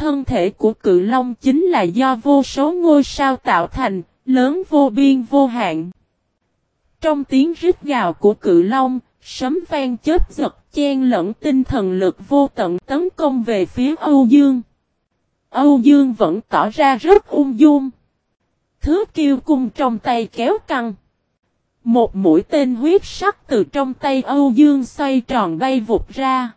thân thể của cự long chính là do vô số ngôi sao tạo thành, lớn vô biên vô hạn. Trong tiếng rít gào của cự long, sấm vang chết giật chen lẫn tinh thần lực vô tận tấn công về phía Âu Dương. Âu Dương vẫn tỏ ra rất ung dung. Thứ kiêu cung trong tay kéo căng. Một mũi tên huyết sắc từ trong tay Âu Dương xoay tròn bay vụt ra.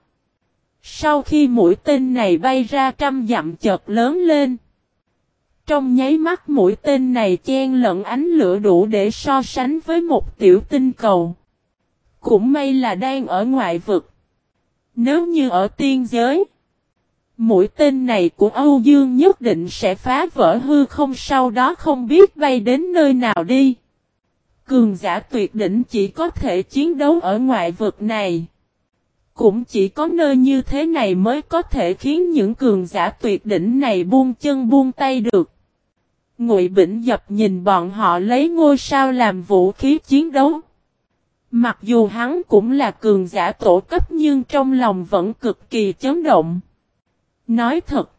Sau khi mũi tên này bay ra trăm dặm chợt lớn lên. Trong nháy mắt mũi tên này chen lẫn ánh lửa đủ để so sánh với một tiểu tinh cầu. Cũng may là đang ở ngoại vực. Nếu như ở tiên giới, mũi tên này của Âu Dương nhất định sẽ phá vỡ hư không sau đó không biết bay đến nơi nào đi. Cường giả tuyệt đỉnh chỉ có thể chiến đấu ở ngoại vực này. Cũng chỉ có nơi như thế này mới có thể khiến những cường giả tuyệt đỉnh này buông chân buông tay được. Ngụy Bỉnh Dập nhìn bọn họ lấy ngôi sao làm vũ khí chiến đấu. Mặc dù hắn cũng là cường giả tổ cấp nhưng trong lòng vẫn cực kỳ chấn động. Nói thật,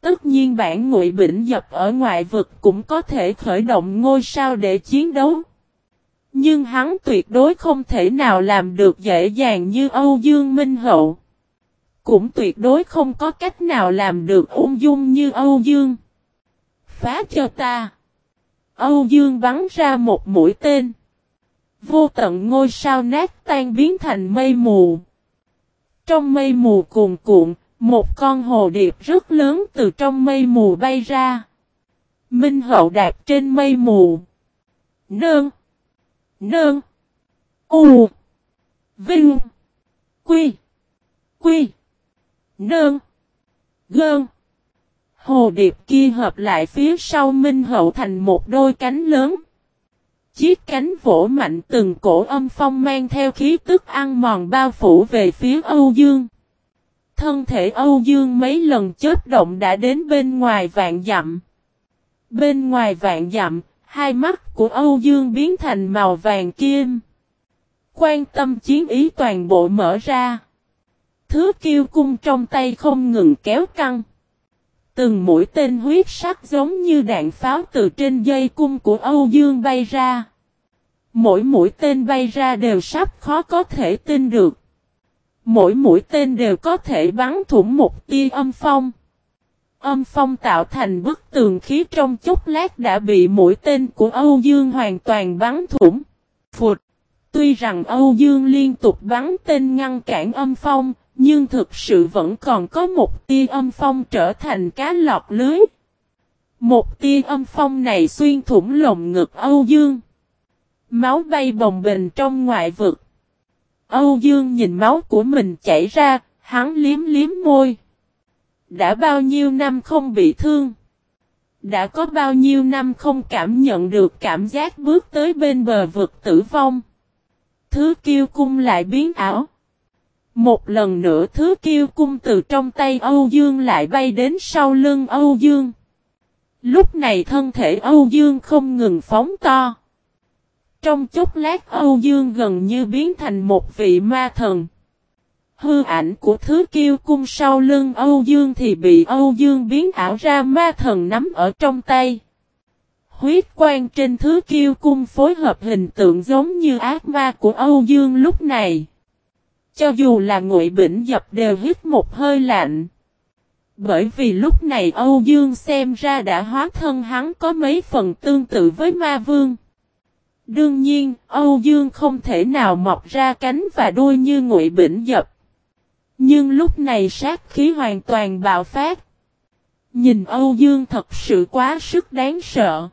tất nhiên bản Ngụy Bỉnh Dập ở ngoại vực cũng có thể khởi động ngôi sao để chiến đấu. Nhưng hắn tuyệt đối không thể nào làm được dễ dàng như Âu Dương Minh Hậu. Cũng tuyệt đối không có cách nào làm được ung dung như Âu Dương. Phá cho ta. Âu Dương bắn ra một mũi tên. Vô tận ngôi sao nát tan biến thành mây mù. Trong mây mù cuồn cuộn, một con hồ điệp rất lớn từ trong mây mù bay ra. Minh hậu đạp trên mây mù. Nương nơn U. Vinh. Quy. Quy. nơn Gơn. Hồ điệp kia hợp lại phía sau Minh Hậu thành một đôi cánh lớn. Chiếc cánh vỗ mạnh từng cổ âm phong mang theo khí tức ăn mòn bao phủ về phía Âu Dương. Thân thể Âu Dương mấy lần chết động đã đến bên ngoài vạn dặm. Bên ngoài vạn dặm, hai mắt của Âu Dương biến thành màu vàng kim. Quan tâm chiến ý toàn bộ mở ra. Thứ kiêu cung trong tay không ngừng kéo căng. Từng mũi tên huyết sắc giống như đạn pháo từ trên dây cung của Âu Dương bay ra. Mỗi mũi tên bay ra đều sắp khó có thể tin được. Mỗi mũi tên đều có thể bắn thủng một tia âm phong. Âm phong tạo thành bức tường khí trong chốc lát đã bị mũi tên của Âu Dương hoàn toàn bắn thủng. Phụt! Tuy rằng Âu Dương liên tục bắn tên ngăn cản âm phong, nhưng thực sự vẫn còn có một tia âm phong trở thành cá lọt lưới. Một tia âm phong này xuyên thủng lồng ngực Âu Dương. Máu bay bồng bềnh trong ngoại vực. Âu Dương nhìn máu của mình chảy ra, hắn liếm liếm môi. Đã bao nhiêu năm không bị thương? Đã có bao nhiêu năm không cảm nhận được cảm giác bước tới bên bờ vực tử vong? Thứ kiêu cung lại biến ảo. Một lần nữa thứ kiêu cung từ trong tay Âu Dương lại bay đến sau lưng Âu Dương. Lúc này thân thể Âu Dương không ngừng phóng to. Trong chốc lát Âu Dương gần như biến thành một vị ma thần. Hư ảnh của thứ kiêu cung sau lưng Âu Dương thì bị Âu Dương biến ảo ra ma thần nắm ở trong tay. Huyết quan trên thứ kiêu cung phối hợp hình tượng giống như ác ma của Âu Dương lúc này. Cho dù là ngụy bỉnh dập đều hít một hơi lạnh. Bởi vì lúc này Âu Dương xem ra đã hóa thân hắn có mấy phần tương tự với ma vương. Đương nhiên, Âu Dương không thể nào mọc ra cánh và đuôi như ngụy bỉnh dập. Nhưng lúc này sát khí hoàn toàn bạo phát. Nhìn Âu Dương thật sự quá sức đáng sợ.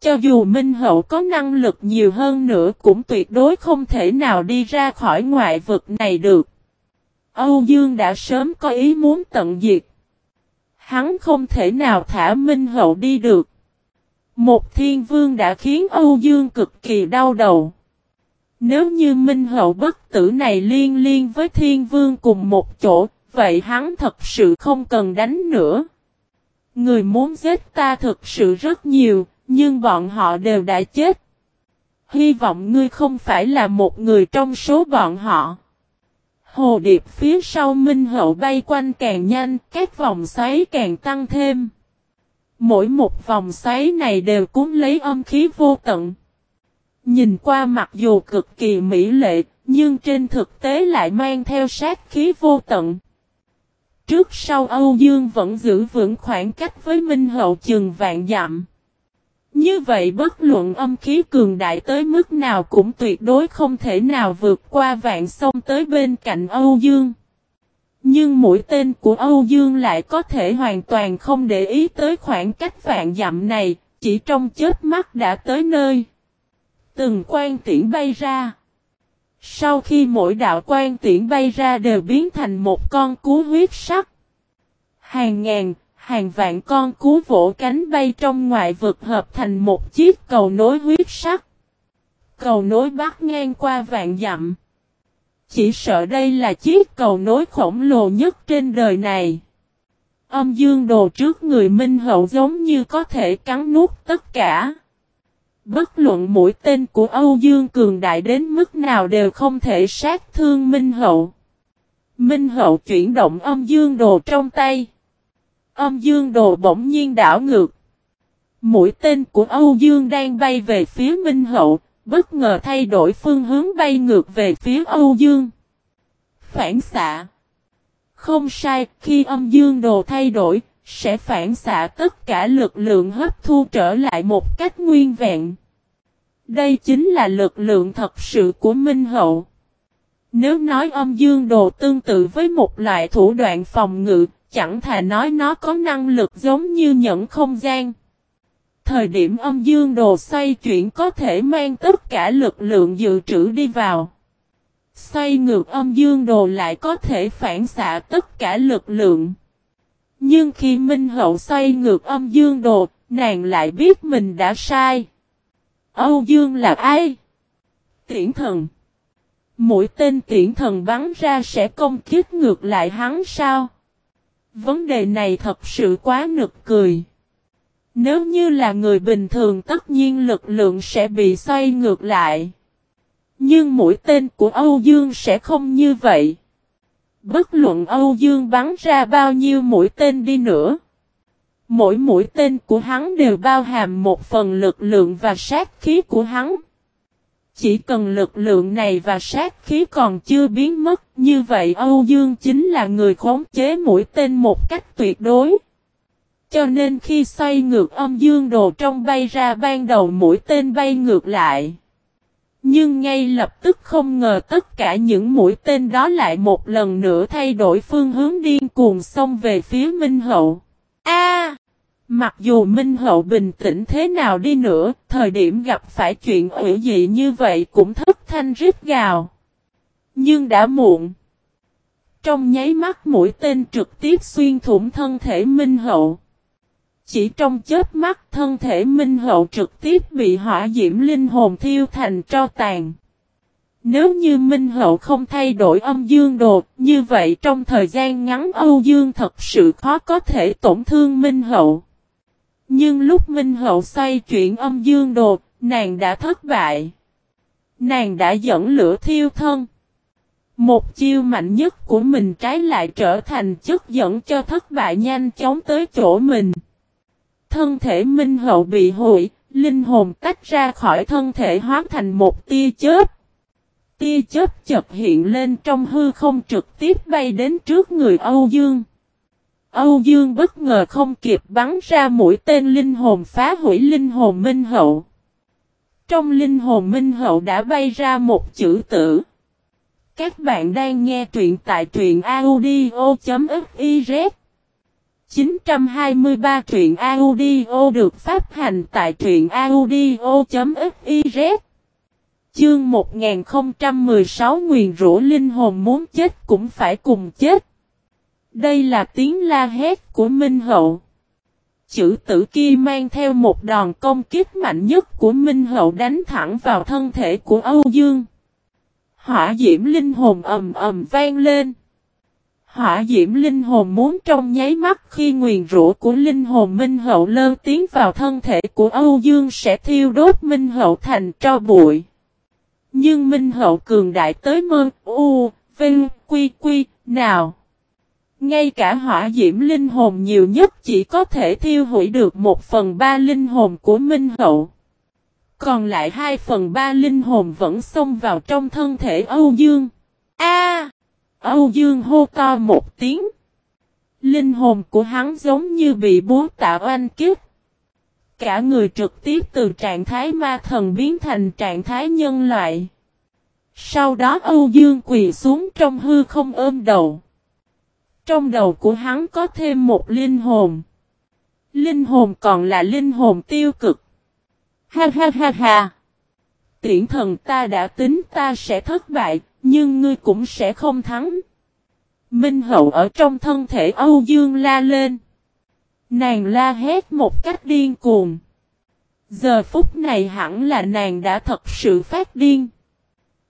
Cho dù Minh Hậu có năng lực nhiều hơn nữa cũng tuyệt đối không thể nào đi ra khỏi ngoại vực này được. Âu Dương đã sớm có ý muốn tận diệt. Hắn không thể nào thả Minh Hậu đi được. Một thiên vương đã khiến Âu Dương cực kỳ đau đầu. Nếu như Minh Hậu bất tử này liên liên với thiên vương cùng một chỗ, vậy hắn thật sự không cần đánh nữa. Người muốn giết ta thực sự rất nhiều, nhưng bọn họ đều đã chết. Hy vọng ngươi không phải là một người trong số bọn họ. Hồ điệp phía sau Minh Hậu bay quanh càng nhanh, các vòng xoáy càng tăng thêm. Mỗi một vòng xoáy này đều cuốn lấy âm khí vô tận. Nhìn qua mặc dù cực kỳ mỹ lệ, nhưng trên thực tế lại mang theo sát khí vô tận. Trước sau Âu Dương vẫn giữ vững khoảng cách với Minh Hậu chừng vạn dặm. Như vậy bất luận âm khí cường đại tới mức nào cũng tuyệt đối không thể nào vượt qua vạn sông tới bên cạnh Âu Dương. Nhưng mũi tên của Âu Dương lại có thể hoàn toàn không để ý tới khoảng cách vạn dặm này, chỉ trong chết mắt đã tới nơi. Từng quan tiễn bay ra. Sau khi mỗi đạo quan tiễn bay ra đều biến thành một con cú huyết sắc. Hàng ngàn, hàng vạn con cú vỗ cánh bay trong ngoại vực hợp thành một chiếc cầu nối huyết sắc. Cầu nối bắc ngang qua vạn dặm. Chỉ sợ đây là chiếc cầu nối khổng lồ nhất trên đời này. Âm dương đồ trước người Minh Hậu giống như có thể cắn nuốt tất cả. Bất luận mũi tên của Âu Dương cường đại đến mức nào đều không thể sát thương Minh Hậu. Minh Hậu chuyển động âm dương đồ trong tay. Âm dương đồ bỗng nhiên đảo ngược. Mũi tên của Âu Dương đang bay về phía Minh Hậu, bất ngờ thay đổi phương hướng bay ngược về phía Âu Dương. Phản xạ Không sai, khi âm dương đồ thay đổi, sẽ phản xạ tất cả lực lượng hấp thu trở lại một cách nguyên vẹn. Đây chính là lực lượng thật sự của Minh Hậu. Nếu nói âm dương đồ tương tự với một loại thủ đoạn phòng ngự, chẳng thà nói nó có năng lực giống như nhẫn không gian. Thời điểm âm dương đồ xoay chuyển có thể mang tất cả lực lượng dự trữ đi vào. Xoay ngược âm dương đồ lại có thể phản xạ tất cả lực lượng. Nhưng khi Minh Hậu xoay ngược âm dương đồ, nàng lại biết mình đã sai. Âu Dương là ai? Tiễn thần. mỗi tên tiễn thần bắn ra sẽ công kích ngược lại hắn sao? Vấn đề này thật sự quá nực cười. Nếu như là người bình thường tất nhiên lực lượng sẽ bị xoay ngược lại. Nhưng mũi tên của Âu Dương sẽ không như vậy. Bất luận Âu Dương bắn ra bao nhiêu mũi tên đi nữa. Mỗi mũi tên của hắn đều bao hàm một phần lực lượng và sát khí của hắn. Chỉ cần lực lượng này và sát khí còn chưa biến mất, như vậy Âu Dương chính là người khống chế mũi tên một cách tuyệt đối. Cho nên khi xoay ngược âm dương đồ trong bay ra ban đầu mũi tên bay ngược lại. Nhưng ngay lập tức không ngờ tất cả những mũi tên đó lại một lần nữa thay đổi phương hướng điên cuồng xông về phía Minh Hậu. A! Mặc dù Minh Hậu bình tĩnh thế nào đi nữa, thời điểm gặp phải chuyện ủy dị như vậy cũng thất thanh rít gào. Nhưng đã muộn. Trong nháy mắt mũi tên trực tiếp xuyên thủng thân thể Minh Hậu. Chỉ trong chớp mắt thân thể Minh Hậu trực tiếp bị hỏa diễm linh hồn thiêu thành tro tàn. Nếu như Minh Hậu không thay đổi âm dương đột, như vậy trong thời gian ngắn Âu Dương thật sự khó có thể tổn thương Minh Hậu. Nhưng lúc Minh Hậu xoay chuyển âm dương đột, nàng đã thất bại. Nàng đã dẫn lửa thiêu thân. Một chiêu mạnh nhất của mình trái lại trở thành chất dẫn cho thất bại nhanh chóng tới chỗ mình. Thân thể Minh Hậu bị hủy, linh hồn tách ra khỏi thân thể hóa thành một tia chớp. Tia chớp chợt hiện lên trong hư không trực tiếp bay đến trước người Âu Dương. Âu Dương bất ngờ không kịp bắn ra mũi tên linh hồn phá hủy linh hồn Minh Hậu. Trong linh hồn Minh Hậu đã bay ra một chữ tử. Các bạn đang nghe truyện tại truyện audio.fif 923 truyện audio được phát hành tại truyện audio.fiz Chương 1016 Nguyền rũ linh hồn muốn chết cũng phải cùng chết đây là tiếng la hét của Minh Hậu. Chữ tử kia mang theo một đòn công kích mạnh nhất của Minh Hậu đánh thẳng vào thân thể của Âu Dương. Hỏa diễm linh hồn ầm ầm vang lên. Hỏa diễm linh hồn muốn trong nháy mắt khi nguyền rủa của linh hồn Minh Hậu lơ tiến vào thân thể của Âu Dương sẽ thiêu đốt Minh Hậu thành tro bụi. Nhưng Minh Hậu cường đại tới mơ, u, vinh, quy quy, nào. Ngay cả hỏa diễm linh hồn nhiều nhất chỉ có thể thiêu hủy được một phần ba linh hồn của Minh Hậu. Còn lại hai phần ba linh hồn vẫn xông vào trong thân thể Âu Dương. A! Âu Dương hô to một tiếng. Linh hồn của hắn giống như bị búa tạo anh kiếp. Cả người trực tiếp từ trạng thái ma thần biến thành trạng thái nhân loại. Sau đó Âu Dương quỳ xuống trong hư không ôm đầu. Trong đầu của hắn có thêm một linh hồn. Linh hồn còn là linh hồn tiêu cực. Ha ha ha ha. Tiễn thần ta đã tính ta sẽ thất bại, nhưng ngươi cũng sẽ không thắng. Minh hậu ở trong thân thể Âu Dương la lên. Nàng la hét một cách điên cuồng. Giờ phút này hẳn là nàng đã thật sự phát điên.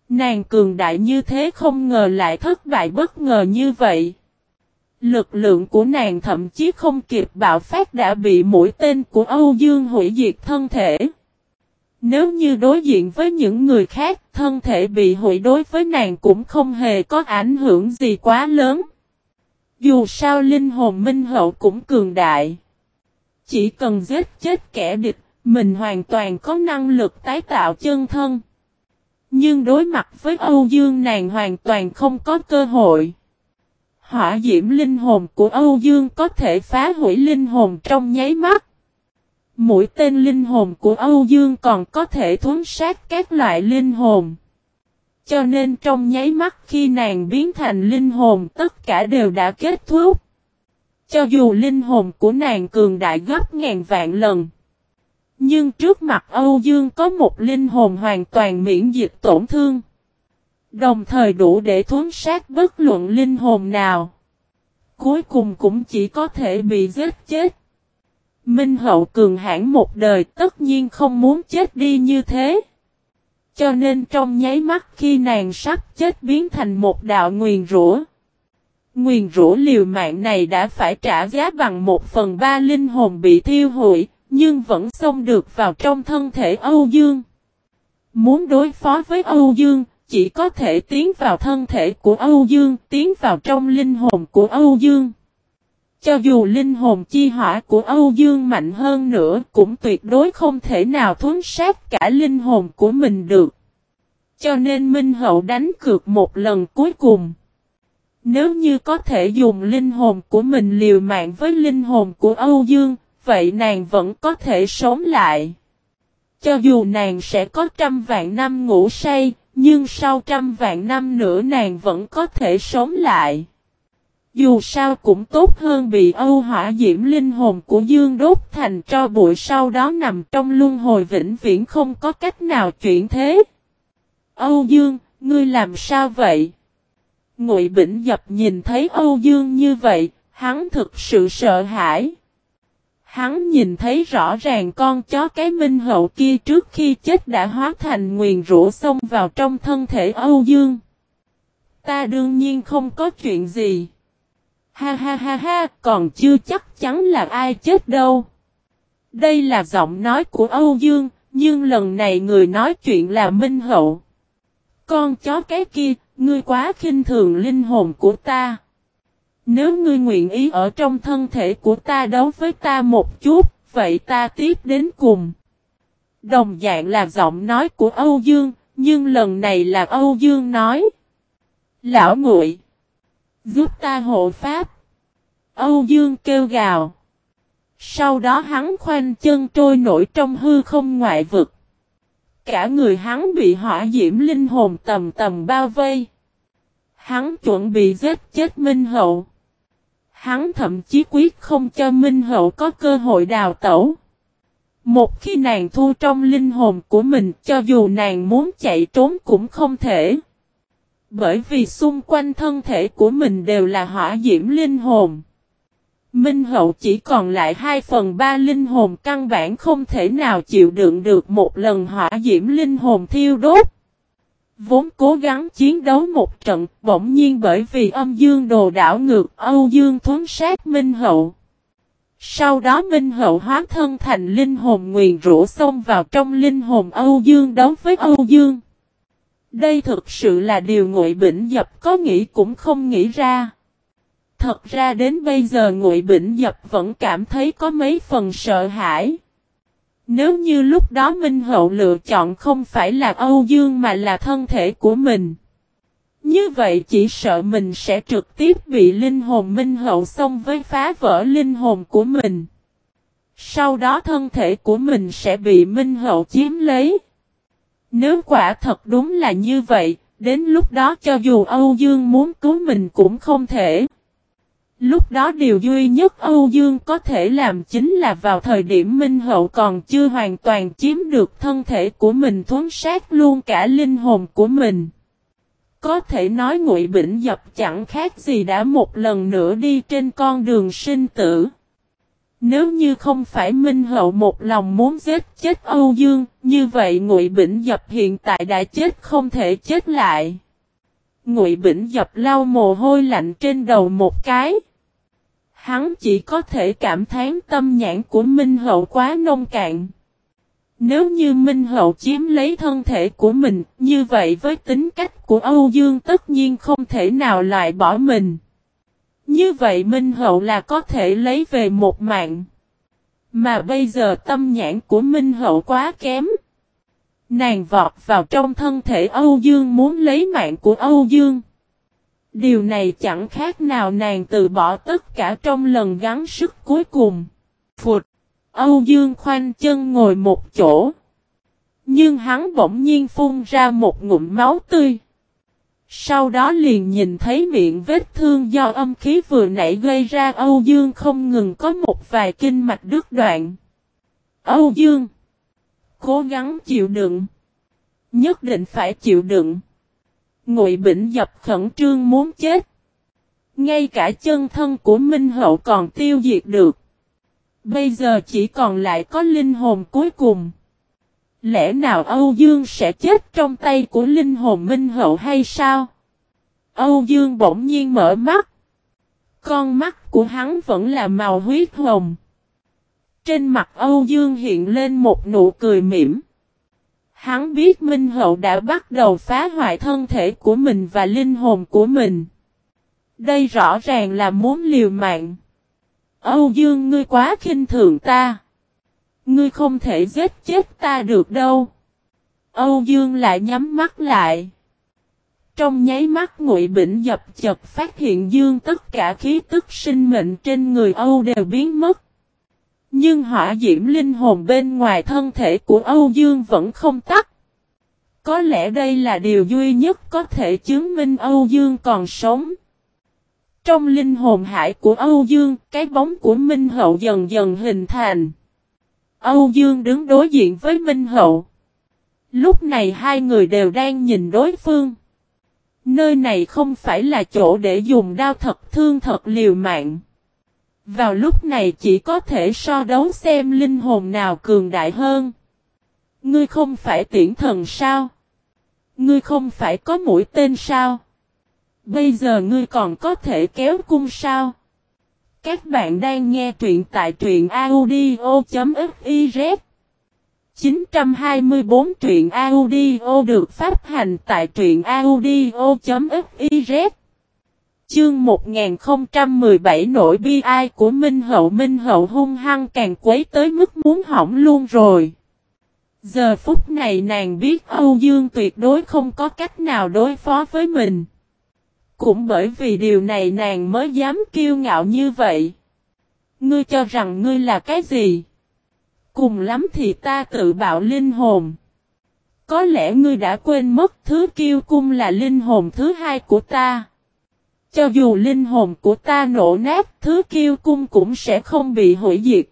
Nàng cường đại như thế không ngờ lại thất bại bất ngờ như vậy. Lực lượng của nàng thậm chí không kịp bạo phát đã bị mũi tên của Âu Dương hủy diệt thân thể. Nếu như đối diện với những người khác, thân thể bị hủy đối với nàng cũng không hề có ảnh hưởng gì quá lớn. Dù sao linh hồn minh hậu cũng cường đại. Chỉ cần giết chết kẻ địch, mình hoàn toàn có năng lực tái tạo chân thân. Nhưng đối mặt với Âu Dương nàng hoàn toàn không có cơ hội. Hỏa diễm linh hồn của Âu Dương có thể phá hủy linh hồn trong nháy mắt. Mũi tên linh hồn của Âu Dương còn có thể thuấn sát các loại linh hồn. Cho nên trong nháy mắt khi nàng biến thành linh hồn, tất cả đều đã kết thúc. Cho dù linh hồn của nàng cường đại gấp ngàn vạn lần. Nhưng trước mặt Âu Dương có một linh hồn hoàn toàn miễn dịch tổn thương. Đồng thời đủ để thuấn sát bất luận linh hồn nào. Cuối cùng cũng chỉ có thể bị giết chết. Minh hậu cường hãn một đời tất nhiên không muốn chết đi như thế. Cho nên trong nháy mắt khi nàng sắp chết biến thành một đạo nguyền rủa. Nguyền rủa liều mạng này đã phải trả giá bằng một phần ba linh hồn bị thiêu hủy, nhưng vẫn xông được vào trong thân thể Âu Dương. Muốn đối phó với Âu Dương, chỉ có thể tiến vào thân thể của Âu Dương, tiến vào trong linh hồn của Âu Dương. Cho dù linh hồn chi hỏa của Âu Dương mạnh hơn nữa cũng tuyệt đối không thể nào thuấn sát cả linh hồn của mình được. Cho nên Minh Hậu đánh cược một lần cuối cùng. Nếu như có thể dùng linh hồn của mình liều mạng với linh hồn của Âu Dương, vậy nàng vẫn có thể sống lại. Cho dù nàng sẽ có trăm vạn năm ngủ say, nhưng sau trăm vạn năm nữa nàng vẫn có thể sống lại. Dù sao cũng tốt hơn bị Âu hỏa diễm linh hồn của Dương đốt thành cho bụi sau đó nằm trong luân hồi vĩnh viễn không có cách nào chuyển thế. Âu Dương, ngươi làm sao vậy? Ngụy Bỉnh Dập nhìn thấy Âu Dương như vậy, hắn thực sự sợ hãi. Hắn nhìn thấy rõ ràng con chó cái minh hậu kia trước khi chết đã hóa thành nguyền rũ xông vào trong thân thể Âu Dương. Ta đương nhiên không có chuyện gì. Ha ha ha ha, còn chưa chắc chắn là ai chết đâu. Đây là giọng nói của Âu Dương, nhưng lần này người nói chuyện là Minh Hậu. Con chó cái kia, ngươi quá khinh thường linh hồn của ta. Nếu ngươi nguyện ý ở trong thân thể của ta đấu với ta một chút, vậy ta tiếp đến cùng. Đồng dạng là giọng nói của Âu Dương, nhưng lần này là Âu Dương nói. Lão nguội. Giúp ta hộ pháp. Âu Dương kêu gào. Sau đó hắn khoanh chân trôi nổi trong hư không ngoại vực. Cả người hắn bị hỏa diễm linh hồn tầm tầm bao vây. Hắn chuẩn bị giết chết Minh Hậu. Hắn thậm chí quyết không cho Minh Hậu có cơ hội đào tẩu. Một khi nàng thu trong linh hồn của mình, cho dù nàng muốn chạy trốn cũng không thể. Bởi vì xung quanh thân thể của mình đều là hỏa diễm linh hồn. Minh hậu chỉ còn lại 2 phần 3 linh hồn căn bản không thể nào chịu đựng được một lần hỏa diễm linh hồn thiêu đốt. Vốn cố gắng chiến đấu một trận, bỗng nhiên bởi vì âm dương đồ đảo ngược Âu Dương thuấn sát Minh hậu. Sau đó Minh hậu hóa thân thành linh hồn nguyền rũ xông vào trong linh hồn Âu Dương đấu với Âu Dương. Đây thực sự là điều Ngụy Bỉnh Dập có nghĩ cũng không nghĩ ra. Thật ra đến bây giờ Ngụy Bỉnh Dập vẫn cảm thấy có mấy phần sợ hãi. Nếu như lúc đó Minh Hậu lựa chọn không phải là Âu Dương mà là thân thể của mình. Như vậy chỉ sợ mình sẽ trực tiếp bị linh hồn Minh Hậu xông với phá vỡ linh hồn của mình. Sau đó thân thể của mình sẽ bị Minh Hậu chiếm lấy. Nếu quả thật đúng là như vậy, đến lúc đó cho dù Âu Dương muốn cứu mình cũng không thể. Lúc đó điều duy nhất Âu Dương có thể làm chính là vào thời điểm Minh Hậu còn chưa hoàn toàn chiếm được thân thể của mình thuấn sát luôn cả linh hồn của mình. Có thể nói Ngụy Bỉnh Dập chẳng khác gì đã một lần nữa đi trên con đường sinh tử. Nếu như không phải Minh Hậu một lòng muốn giết chết Âu Dương, như vậy Ngụy Bỉnh Dập hiện tại đã chết không thể chết lại. Ngụy Bỉnh Dập lau mồ hôi lạnh trên đầu một cái. Hắn chỉ có thể cảm thán tâm nhãn của Minh Hậu quá nông cạn. Nếu như Minh Hậu chiếm lấy thân thể của mình, như vậy với tính cách của Âu Dương tất nhiên không thể nào loại bỏ mình. Như vậy Minh Hậu là có thể lấy về một mạng. Mà bây giờ tâm nhãn của Minh Hậu quá kém. Nàng vọt vào trong thân thể Âu Dương muốn lấy mạng của Âu Dương. Điều này chẳng khác nào nàng từ bỏ tất cả trong lần gắn sức cuối cùng. Phụt! Âu Dương khoanh chân ngồi một chỗ. Nhưng hắn bỗng nhiên phun ra một ngụm máu tươi. Sau đó liền nhìn thấy miệng vết thương do âm khí vừa nãy gây ra, Âu Dương không ngừng có một vài kinh mạch đứt đoạn. Âu Dương! Cố gắng chịu đựng. Nhất định phải chịu đựng. Ngụy Bỉnh dập khẩn trương muốn chết. Ngay cả chân thân của Minh Hậu còn tiêu diệt được. Bây giờ chỉ còn lại có linh hồn cuối cùng. Lẽ nào Âu Dương sẽ chết trong tay của linh hồn Minh Hậu hay sao? Âu Dương bỗng nhiên mở mắt. Con mắt của hắn vẫn là màu huyết hồng. Trên mặt Âu Dương hiện lên một nụ cười mỉm. Hắn biết Minh Hậu đã bắt đầu phá hoại thân thể của mình và linh hồn của mình. Đây rõ ràng là muốn liều mạng. Âu Dương, ngươi quá khinh thường ta. Ngươi không thể giết chết ta được đâu. Âu Dương lại nhắm mắt lại. Trong nháy mắt ngụy bỉnh dập chật phát hiện Dương tất cả khí tức sinh mệnh trên người Âu đều biến mất. Nhưng hỏa diễm linh hồn bên ngoài thân thể của Âu Dương vẫn không tắt. Có lẽ đây là điều duy nhất có thể chứng minh Âu Dương còn sống. Trong linh hồn hải của Âu Dương, cái bóng của Minh Hậu dần dần hình thành. Âu Dương đứng đối diện với Minh Hậu. Lúc này hai người đều đang nhìn đối phương. Nơi này không phải là chỗ để dùng đao thật thương thật liều mạng. Vào lúc này chỉ có thể so đấu xem linh hồn nào cường đại hơn. Ngươi không phải tiễn thần sao? Ngươi không phải có mũi tên sao? Bây giờ ngươi còn có thể kéo cung sao? Các bạn đang nghe truyện tại truyện audio.fiz 924 truyện audio được phát hành tại truyện audio.fiz Chương 1017 nổi bi ai của Minh Hậu Minh Hậu hung hăng càng quấy tới mức muốn hỏng luôn rồi. Giờ phút này nàng biết Âu Dương tuyệt đối không có cách nào đối phó với mình. Cũng bởi vì điều này nàng mới dám kiêu ngạo như vậy. Ngươi cho rằng ngươi là cái gì? Cùng lắm thì ta tự bạo linh hồn. Có lẽ ngươi đã quên mất thứ kiêu cung là linh hồn thứ hai của ta. Cho dù linh hồn của ta nổ nát, thứ kiêu cung cũng sẽ không bị hủy diệt.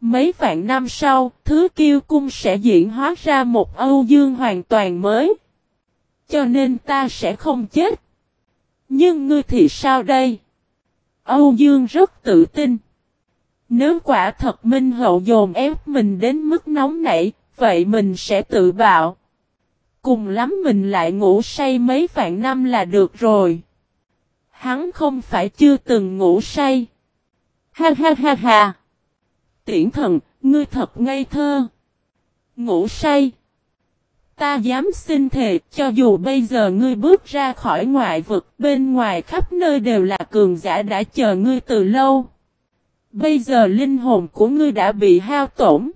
Mấy vạn năm sau, thứ kiêu cung sẽ diễn hóa ra một Âu Dương hoàn toàn mới. Cho nên ta sẽ không chết. Nhưng ngươi thì sao đây? Âu Dương rất tự tin. Nếu quả thật Minh Hậu dồn ép mình đến mức nóng nảy, vậy mình sẽ tự bạo. Cùng lắm mình lại ngủ say mấy vạn năm là được rồi. Hắn không phải chưa từng ngủ say. Ha ha ha ha. Tiễn thần, ngươi thật ngây thơ. Ngủ say. Ta dám xin thề, cho dù bây giờ ngươi bước ra khỏi ngoại vực, bên ngoài khắp nơi đều là cường giả đã chờ ngươi từ lâu. Bây giờ linh hồn của ngươi đã bị hao tổn.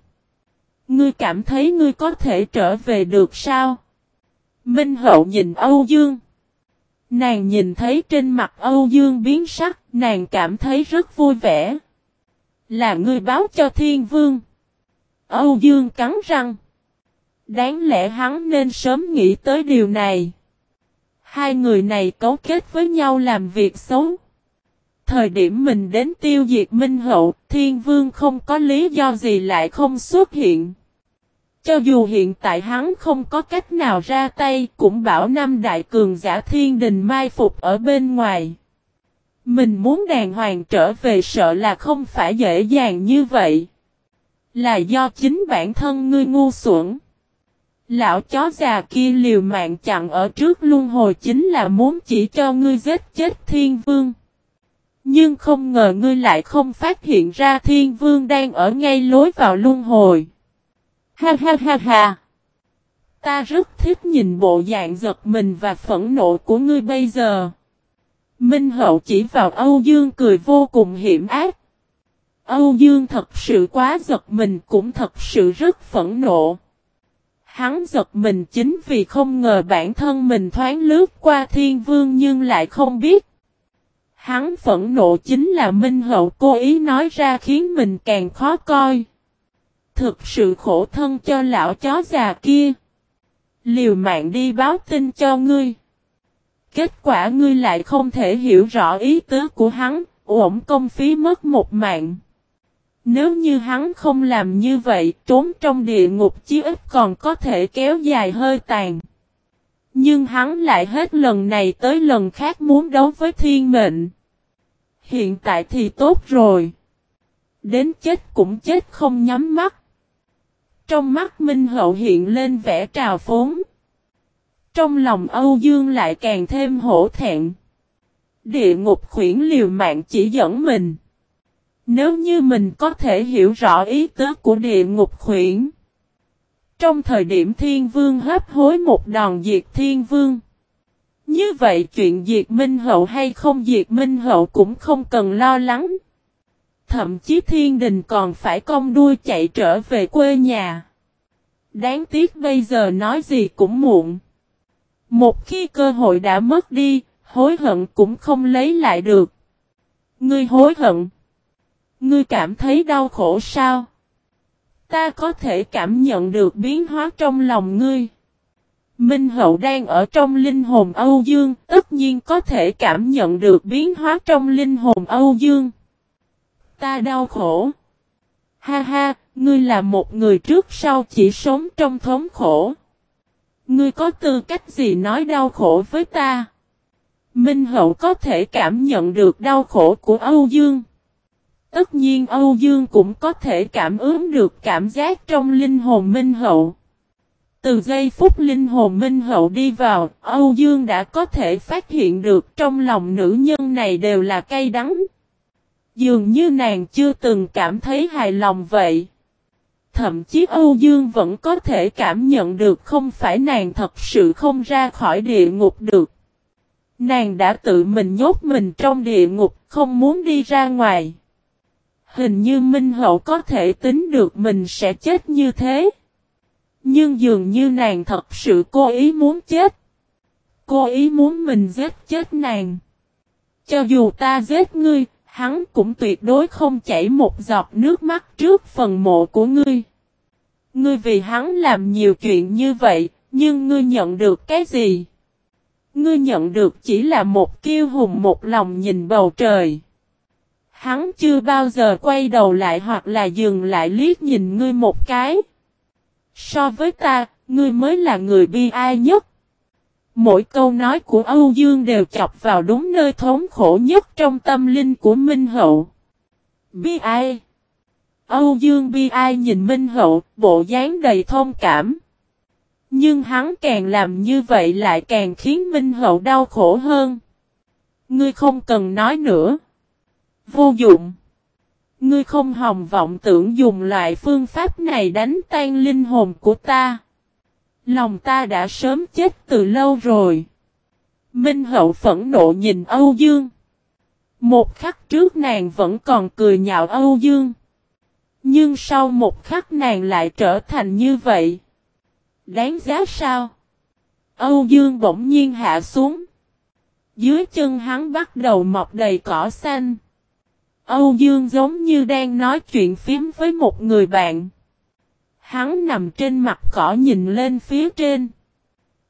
Ngươi cảm thấy ngươi có thể trở về được sao? Minh Hậu nhìn Âu Dương. Nàng nhìn thấy trên mặt Âu Dương biến sắc, nàng cảm thấy rất vui vẻ. Là ngươi báo cho Thiên Vương. Âu Dương cắn răng. Đáng lẽ hắn nên sớm nghĩ tới điều này. Hai người này cấu kết với nhau làm việc xấu. Thời điểm mình đến tiêu diệt Minh Hậu, Thiên Vương không có lý do gì lại không xuất hiện. Cho dù hiện tại hắn không có cách nào ra tay, cũng bảo năm đại cường giả thiên đình mai phục ở bên ngoài. Mình muốn đàng hoàng trở về sợ là không phải dễ dàng như vậy. Là do chính bản thân ngươi ngu xuẩn. Lão chó già kia liều mạng chặn ở trước luân hồi chính là muốn chỉ cho ngươi giết chết thiên vương. Nhưng không ngờ ngươi lại không phát hiện ra thiên vương đang ở ngay lối vào luân hồi. Ha ha ha ha. Ta rất thích nhìn bộ dạng giật mình và phẫn nộ của ngươi bây giờ. Minh Hậu chỉ vào Âu Dương cười vô cùng hiểm ác. Âu Dương thật sự quá giật mình, cũng thật sự rất phẫn nộ. Hắn giật mình chính vì không ngờ bản thân mình thoáng lướt qua thiên vương nhưng lại không biết. Hắn phẫn nộ chính là Minh Hậu cố ý nói ra khiến mình càng khó coi. Thực sự khổ thân cho lão chó già kia. Liều mạng đi báo tin cho ngươi. Kết quả ngươi lại không thể hiểu rõ ý tứ của hắn, ổn công phí mất một mạng. Nếu như hắn không làm như vậy, trốn trong địa ngục chí ít còn có thể kéo dài hơi tàn. Nhưng hắn lại hết lần này tới lần khác muốn đấu với thiên mệnh. Hiện tại thì tốt rồi. Đến chết cũng chết không nhắm mắt. Trong mắt Minh Hậu hiện lên vẻ trào phúng, Trong lòng Âu Dương lại càng thêm hổ thẹn. Địa ngục khuyển liều mạng chỉ dẫn mình. Nếu như mình có thể hiểu rõ ý tứ của địa ngục khuyển. Trong thời điểm thiên vương hấp hối một đòn diệt thiên vương. Như vậy chuyện diệt minh hậu hay không diệt minh hậu cũng không cần lo lắng. Thậm chí thiên đình còn phải công đuôi chạy trở về quê nhà. Đáng tiếc bây giờ nói gì cũng muộn. Một khi cơ hội đã mất đi, hối hận cũng không lấy lại được. Ngươi hối hận. Ngươi cảm thấy đau khổ sao? Ta có thể cảm nhận được biến hóa trong lòng ngươi. Minh Hậu đang ở trong linh hồn Âu Dương, tất nhiên có thể cảm nhận được biến hóa trong linh hồn Âu Dương. Ta đau khổ. Ha ha, ngươi là một người trước sau chỉ sống trong thống khổ. Ngươi có tư cách gì nói đau khổ với ta? Minh Hậu có thể cảm nhận được đau khổ của Âu Dương. Tất nhiên Âu Dương cũng có thể cảm ứng được cảm giác trong linh hồn Minh Hậu. Từ giây phút linh hồn Minh Hậu đi vào, Âu Dương đã có thể phát hiện được trong lòng nữ nhân này đều là cay đắng. Dường như nàng chưa từng cảm thấy hài lòng vậy. Thậm chí Âu Dương vẫn có thể cảm nhận được không phải nàng thật sự không ra khỏi địa ngục được. Nàng đã tự mình nhốt mình trong địa ngục, không muốn đi ra ngoài. Hình như Minh Hậu có thể tính được mình sẽ chết như thế. Nhưng dường như nàng thật sự cố ý muốn chết. Cố ý muốn mình giết chết nàng. Cho dù ta giết ngươi, hắn cũng tuyệt đối không chảy một giọt nước mắt trước phần mộ của ngươi. Ngươi vì hắn làm nhiều chuyện như vậy, nhưng ngươi nhận được cái gì? Ngươi nhận được chỉ là một kiêu hùng một lòng nhìn bầu trời. Hắn chưa bao giờ quay đầu lại hoặc là dừng lại liếc nhìn ngươi một cái. So với ta, ngươi mới là người bi ai nhất. Mỗi câu nói của Âu Dương đều chọc vào đúng nơi thống khổ nhất trong tâm linh của Minh Hậu. Bi ai? Âu Dương bi ai nhìn Minh Hậu, bộ dáng đầy thông cảm. Nhưng hắn càng làm như vậy lại càng khiến Minh Hậu đau khổ hơn. Ngươi không cần nói nữa. Vô dụng. Ngươi không hòng vọng tưởng dùng loại phương pháp này đánh tan linh hồn của ta. Lòng ta đã sớm chết từ lâu rồi. Minh Hậu phẫn nộ nhìn Âu Dương. Một khắc trước nàng vẫn còn cười nhạo Âu Dương. Nhưng sau một khắc nàng lại trở thành như vậy. Đáng giá sao? Âu Dương bỗng nhiên hạ xuống. Dưới chân hắn bắt đầu mọc đầy cỏ xanh. Âu Dương giống như đang nói chuyện phím với một người bạn. Hắn nằm trên mặt cỏ nhìn lên phía trên.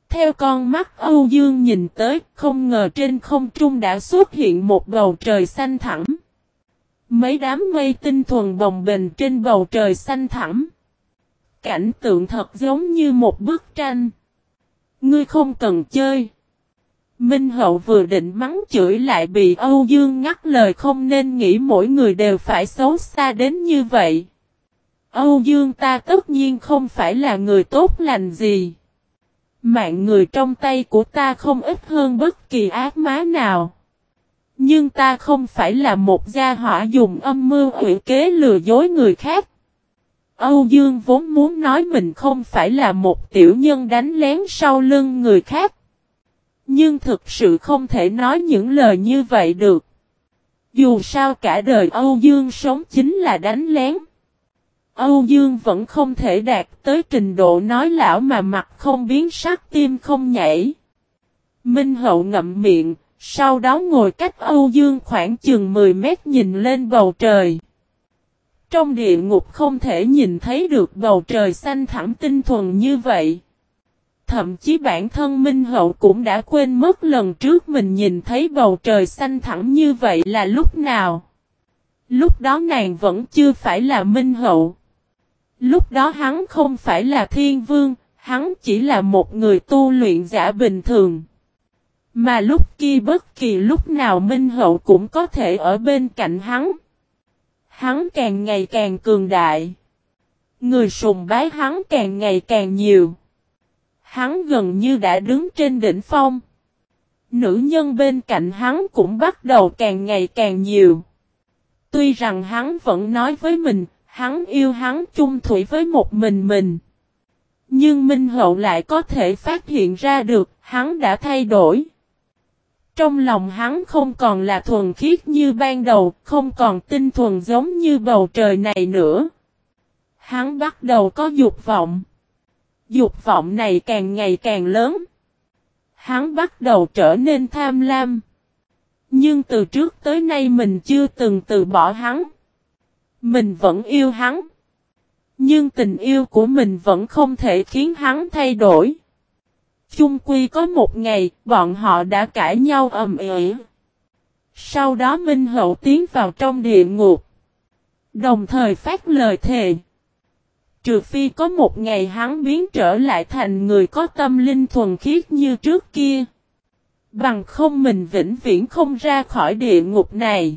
Theo con mắt Âu Dương nhìn tới, không ngờ trên không trung đã xuất hiện một bầu trời xanh thẳm. Mấy đám mây tinh thuần bồng bềnh trên bầu trời xanh thẳm. Cảnh tượng thật giống như một bức tranh. Ngươi không cần chơi. Minh Hậu vừa định mắng chửi lại bị Âu Dương ngắt lời không nên nghĩ mỗi người đều phải xấu xa đến như vậy. Âu Dương ta tất nhiên không phải là người tốt lành gì. Mạng người trong tay của ta không ít hơn bất kỳ ác má nào. Nhưng ta không phải là một gia hỏa dùng âm mưu ủy kế lừa dối người khác. Âu Dương vốn muốn nói mình không phải là một tiểu nhân đánh lén sau lưng người khác. Nhưng thực sự không thể nói những lời như vậy được. Dù sao cả đời Âu Dương sống chính là đánh lén. Âu Dương vẫn không thể đạt tới trình độ nói lão mà mặt không biến sắc tim không nhảy. Minh Hậu ngậm miệng, sau đó ngồi cách Âu Dương khoảng chừng 10 mét nhìn lên bầu trời. Trong địa ngục không thể nhìn thấy được bầu trời xanh thẳm tinh thuần như vậy. Thậm chí bản thân Minh Hậu cũng đã quên mất lần trước mình nhìn thấy bầu trời xanh thẳng như vậy là lúc nào. Lúc đó nàng vẫn chưa phải là Minh Hậu. Lúc đó hắn không phải là thiên vương, hắn chỉ là một người tu luyện giả bình thường. Mà lúc kia bất kỳ lúc nào Minh Hậu cũng có thể ở bên cạnh hắn. Hắn càng ngày càng cường đại. Người sùng bái hắn càng ngày càng nhiều. Hắn gần như đã đứng trên đỉnh phong. Nữ nhân bên cạnh hắn cũng bắt đầu càng ngày càng nhiều. Tuy rằng hắn vẫn nói với mình, hắn yêu hắn chung thủy với một mình mình. Nhưng Minh Hậu lại có thể phát hiện ra được, hắn đã thay đổi. Trong lòng hắn không còn là thuần khiết như ban đầu, không còn tinh thuần giống như bầu trời này nữa. Hắn bắt đầu có dục vọng. Dục vọng này càng ngày càng lớn. Hắn bắt đầu trở nên tham lam. Nhưng từ trước tới nay mình chưa từng từ bỏ hắn. Mình vẫn yêu hắn. Nhưng tình yêu của mình vẫn không thể khiến hắn thay đổi. Chung quy có một ngày, bọn họ đã cãi nhau ầm ĩ. Sau đó Minh Hậu tiến vào trong địa ngục. Đồng thời phát lời thề. Trừ phi có một ngày hắn biến trở lại thành người có tâm linh thuần khiết như trước kia. Bằng không mình vĩnh viễn không ra khỏi địa ngục này.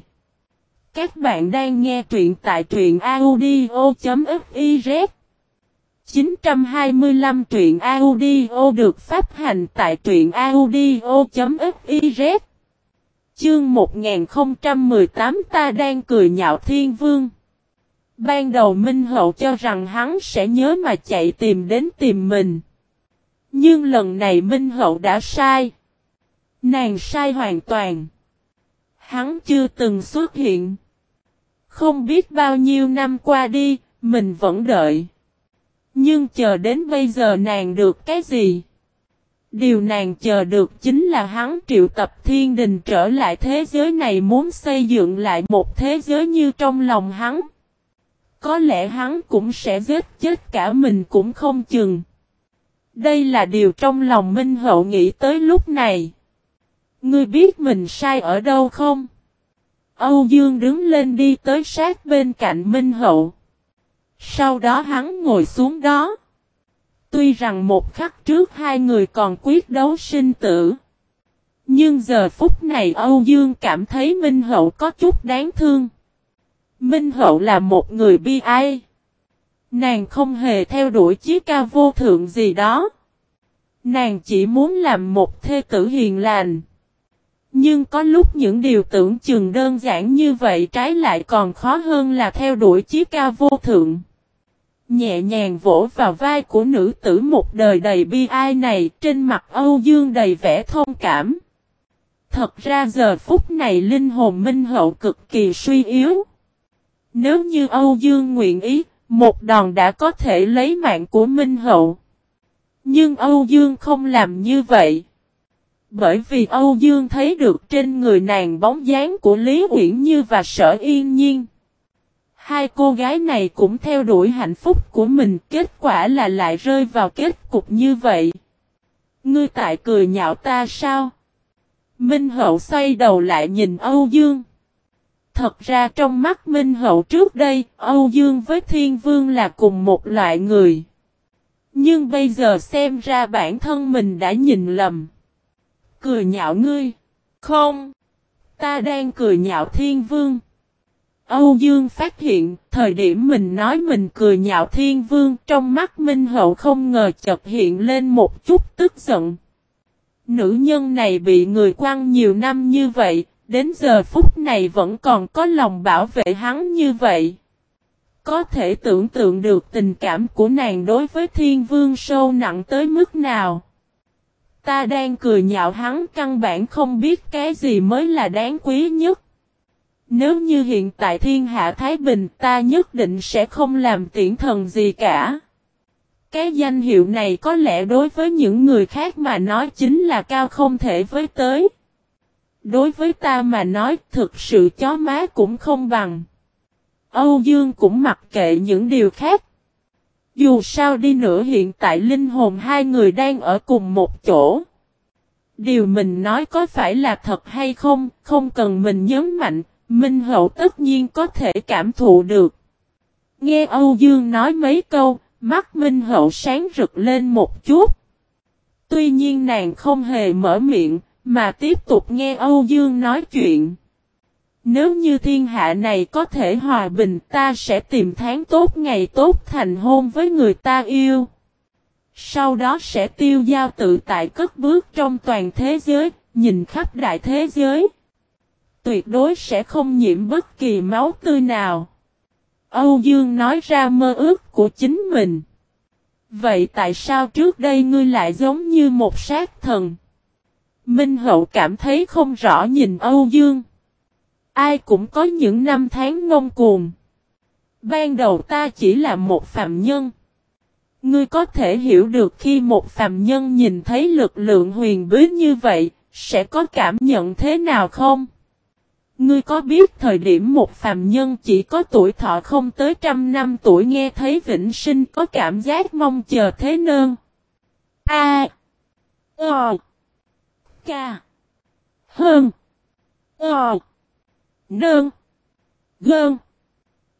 Các bạn đang nghe truyện tại truyện audio.fiz 925 truyện audio được phát hành tại truyện audio.fiz Chương 1018 ta đang cười nhạo thiên vương Ban đầu Minh Hậu cho rằng hắn sẽ nhớ mà chạy tìm đến tìm mình Nhưng lần này Minh Hậu đã sai Nàng sai hoàn toàn Hắn chưa từng xuất hiện. Không biết bao nhiêu năm qua đi, mình vẫn đợi. Nhưng chờ đến bây giờ nàng được cái gì? Điều nàng chờ được chính là hắn triệu tập thiên đình trở lại thế giới này muốn xây dựng lại một thế giới như trong lòng hắn. Có lẽ hắn cũng sẽ giết chết cả mình cũng không chừng. Đây là điều trong lòng Minh Hậu nghĩ tới lúc này. Ngươi biết mình sai ở đâu không? Âu Dương đứng lên đi tới sát bên cạnh Minh Hậu. Sau đó hắn ngồi xuống đó. Tuy rằng một khắc trước hai người còn quyết đấu sinh tử. Nhưng giờ phút này Âu Dương cảm thấy Minh Hậu có chút đáng thương. Minh Hậu là một người bi ai. Nàng không hề theo đuổi chí ca vô thượng gì đó. Nàng chỉ muốn làm một thê tử hiền lành. Nhưng có lúc những điều tưởng chừng đơn giản như vậy trái lại còn khó hơn là theo đuổi chí ca vô thượng. Nhẹ nhàng vỗ vào vai của nữ tử một đời đầy bi ai này, trên mặt Âu Dương đầy vẻ thông cảm. Thật ra giờ phút này linh hồn Minh Hậu cực kỳ suy yếu. Nếu như Âu Dương nguyện ý, một đòn đã có thể lấy mạng của Minh Hậu. Nhưng Âu Dương không làm như vậy. Bởi vì Âu Dương thấy được trên người nàng bóng dáng của Lý Uyển Như và Sở Yên Nhiên. Hai cô gái này cũng theo đuổi hạnh phúc của mình, kết quả là lại rơi vào kết cục như vậy. Ngươi tại cười nhạo ta sao? Minh Hậu xoay đầu lại nhìn Âu Dương. Thật ra trong mắt Minh Hậu trước đây, Âu Dương với Thiên Vương là cùng một loại người. Nhưng bây giờ xem ra bản thân mình đã nhìn lầm. Cười nhạo ngươi. Không. Ta đang cười nhạo Thiên Vương. Âu Dương phát hiện, thời điểm mình nói mình cười nhạo Thiên Vương, trong mắt Minh Hậu không ngờ chợt hiện lên một chút tức giận. Nữ nhân này bị người quăng nhiều năm như vậy, đến giờ phút này vẫn còn có lòng bảo vệ hắn như vậy. Có thể tưởng tượng được tình cảm của nàng đối với thiên vương sâu nặng tới mức nào. Ta đang cười nhạo hắn, căn bản không biết cái gì mới là đáng quý nhất. Nếu như hiện tại thiên hạ Thái Bình, ta nhất định sẽ không làm tiễn thần gì cả. Cái danh hiệu này có lẽ đối với những người khác mà nói chính là cao không thể với tới. Đối với ta mà nói thực sự chó má cũng không bằng. Âu Dương cũng mặc kệ những điều khác. Dù sao đi nữa hiện tại linh hồn hai người đang ở cùng một chỗ. Điều mình nói có phải là thật hay không, không cần mình nhấn mạnh, Minh Hậu tất nhiên có thể cảm thụ được. Nghe Âu Dương nói mấy câu, mắt Minh Hậu sáng rực lên một chút. Tuy nhiên nàng không hề mở miệng, mà tiếp tục nghe Âu Dương nói chuyện. Nếu như thiên hạ này có thể hòa bình ta sẽ tìm tháng tốt ngày tốt thành hôn với người ta yêu. Sau đó sẽ tiêu giao tự tại cất bước trong toàn thế giới, nhìn khắp đại thế giới. Tuyệt đối sẽ không nhiễm bất kỳ máu tươi nào. Âu Dương nói ra mơ ước của chính mình. Vậy tại sao trước đây ngươi lại giống như một sát thần? Minh Hậu cảm thấy không rõ nhìn Âu Dương. Ai cũng có những năm tháng ngông cuồng. Ban đầu ta chỉ là một phạm nhân. Ngươi có thể hiểu được khi một phạm nhân nhìn thấy lực lượng huyền bí như vậy, sẽ có cảm nhận thế nào không? Ngươi có biết thời điểm một phàm nhân chỉ có tuổi thọ không tới trăm năm tuổi nghe thấy vĩnh sinh có cảm giác mong chờ thế nơn? A. Ờ ca Hơn. Ờ. Nơn. Gơn.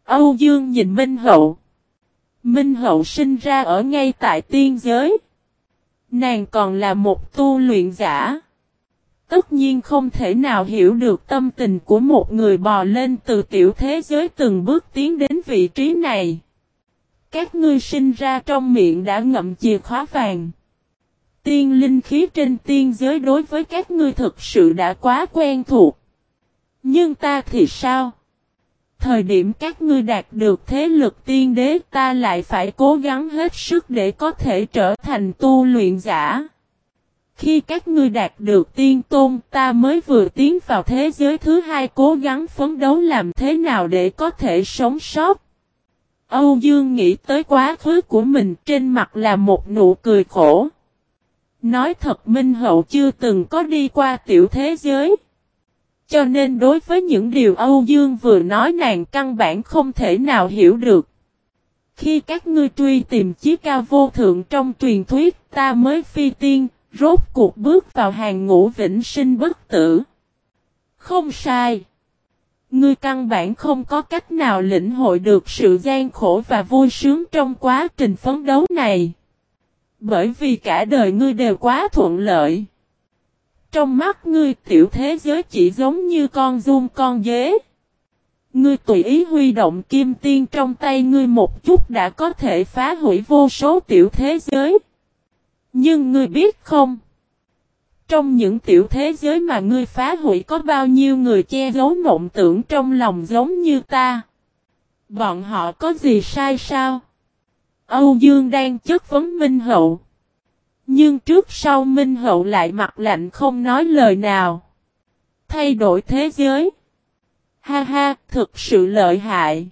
Âu Dương nhìn Minh Hậu. Minh Hậu sinh ra ở ngay tại tiên giới. Nàng còn là một tu luyện giả. Tất nhiên không thể nào hiểu được tâm tình của một người bò lên từ tiểu thế giới từng bước tiến đến vị trí này. Các ngươi sinh ra trong miệng đã ngậm chìa khóa vàng. Tiên linh khí trên tiên giới đối với các ngươi thực sự đã quá quen thuộc. Nhưng ta thì sao? Thời điểm các ngươi đạt được thế lực tiên đế, ta lại phải cố gắng hết sức để có thể trở thành tu luyện giả. Khi các ngươi đạt được tiên tôn, ta mới vừa tiến vào thế giới thứ hai cố gắng phấn đấu làm thế nào để có thể sống sót. Âu Dương nghĩ tới quá khứ của mình, trên mặt là một nụ cười khổ. Nói thật Minh Hậu chưa từng có đi qua tiểu thế giới. Cho nên đối với những điều Âu Dương vừa nói nàng căn bản không thể nào hiểu được. Khi các ngươi truy tìm chiếc cao vô thượng trong truyền thuyết ta mới phi tiên, Rốt cuộc bước vào hàng ngũ vĩnh sinh bất tử. Không sai. Ngươi căn bản không có cách nào lĩnh hội được sự gian khổ và vui sướng trong quá trình phấn đấu này. Bởi vì cả đời ngươi đều quá thuận lợi. Trong mắt ngươi, tiểu thế giới chỉ giống như con dung con dế. Ngươi tùy ý huy động kim tiên trong tay ngươi một chút đã có thể phá hủy vô số tiểu thế giới. Nhưng ngươi biết không? Trong những tiểu thế giới mà ngươi phá hủy có bao nhiêu người che giấu mộng tưởng trong lòng giống như ta? Bọn họ có gì sai sao? Âu Dương đang chất vấn Minh Hậu. Nhưng trước sau Minh Hậu lại mặt lạnh không nói lời nào. Thay đổi thế giới. Ha ha, thực sự lợi hại.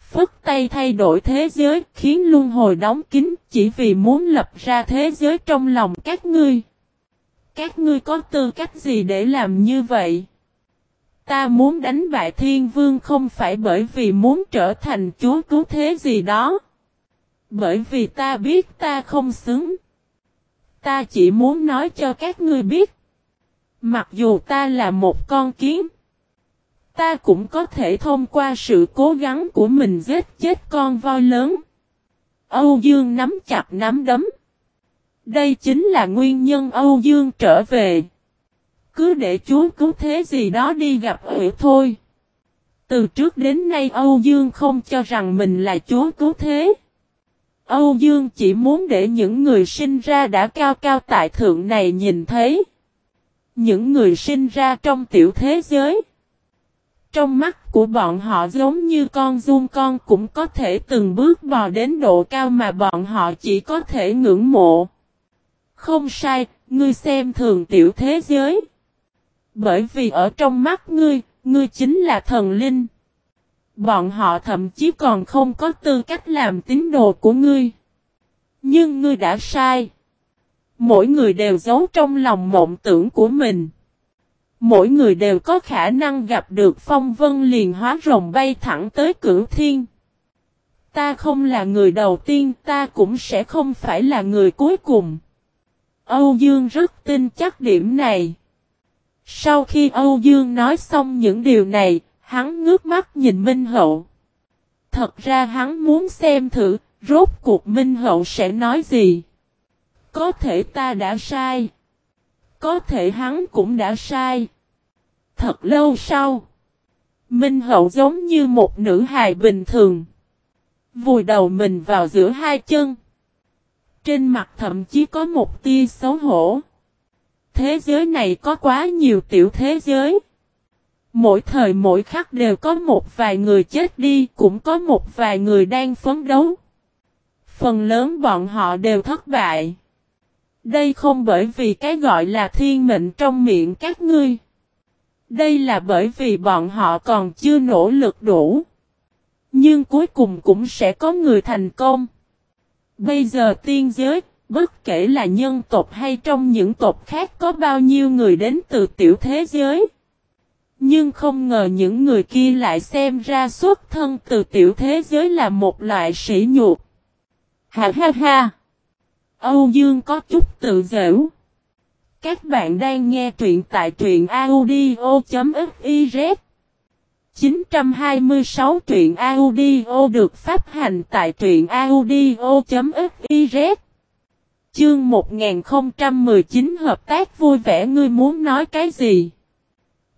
Phất tay thay đổi thế giới khiến luân hồi đóng kín chỉ vì muốn lập ra thế giới trong lòng các ngươi. Các ngươi có tư cách gì để làm như vậy? Ta muốn đánh bại thiên vương không phải bởi vì muốn trở thành chúa cứu thế gì đó. Bởi vì ta biết ta không xứng. Ta chỉ muốn nói cho các ngươi biết. Mặc dù ta là một con kiến. Ta cũng có thể thông qua sự cố gắng của mình giết chết con voi lớn. Âu Dương nắm chặt nắm đấm. Đây chính là nguyên nhân Âu Dương trở về. Cứ để chúa cứu thế gì đó đi gặp ủy thôi. Từ trước đến nay Âu Dương không cho rằng mình là chúa cứu thế. Âu Dương chỉ muốn để những người sinh ra đã cao cao tại thượng này nhìn thấy. Những người sinh ra trong tiểu thế giới. Trong mắt của bọn họ giống như con dung con cũng có thể từng bước bò đến độ cao mà bọn họ chỉ có thể ngưỡng mộ. Không sai, ngươi xem thường tiểu thế giới. Bởi vì ở trong mắt ngươi, ngươi chính là thần linh. Bọn họ thậm chí còn không có tư cách làm tín đồ của ngươi. Nhưng ngươi đã sai. Mỗi người đều giấu trong lòng mộng tưởng của mình. Mỗi người đều có khả năng gặp được phong vân liền hóa rồng bay thẳng tới cửu thiên. Ta không là người đầu tiên, ta cũng sẽ không phải là người cuối cùng. Âu Dương rất tin chắc điểm này. Sau khi Âu Dương nói xong những điều này, hắn ngước mắt nhìn Minh Hậu. Thật ra hắn muốn xem thử, rốt cuộc Minh Hậu sẽ nói gì. Có thể ta đã sai. Có thể hắn cũng đã sai. Thật lâu sau. Minh Hậu giống như một nữ hài bình thường. Vùi đầu mình vào giữa hai chân. Trên mặt thậm chí có một tia xấu hổ. Thế giới này có quá nhiều tiểu thế giới. Mỗi thời mỗi khắc đều có một vài người chết đi, cũng có một vài người đang phấn đấu. Phần lớn bọn họ đều thất bại. Đây không bởi vì cái gọi là thiên mệnh trong miệng các ngươi. Đây là bởi vì bọn họ còn chưa nỗ lực đủ. Nhưng cuối cùng cũng sẽ có người thành công. Bây giờ tiên giới, bất kể là nhân tộc hay trong những tộc khác có bao nhiêu người đến từ tiểu thế giới. Nhưng không ngờ những người kia lại xem ra xuất thân từ tiểu thế giới là một loại sỉ nhục. Ha ha ha! Âu Dương có chút tự dễu. Các bạn đang nghe truyện tại truyện audio.fiz 926 truyện audio được phát hành tại truyện audio.fiz Chương 1019 hợp tác vui vẻ, ngươi muốn nói cái gì?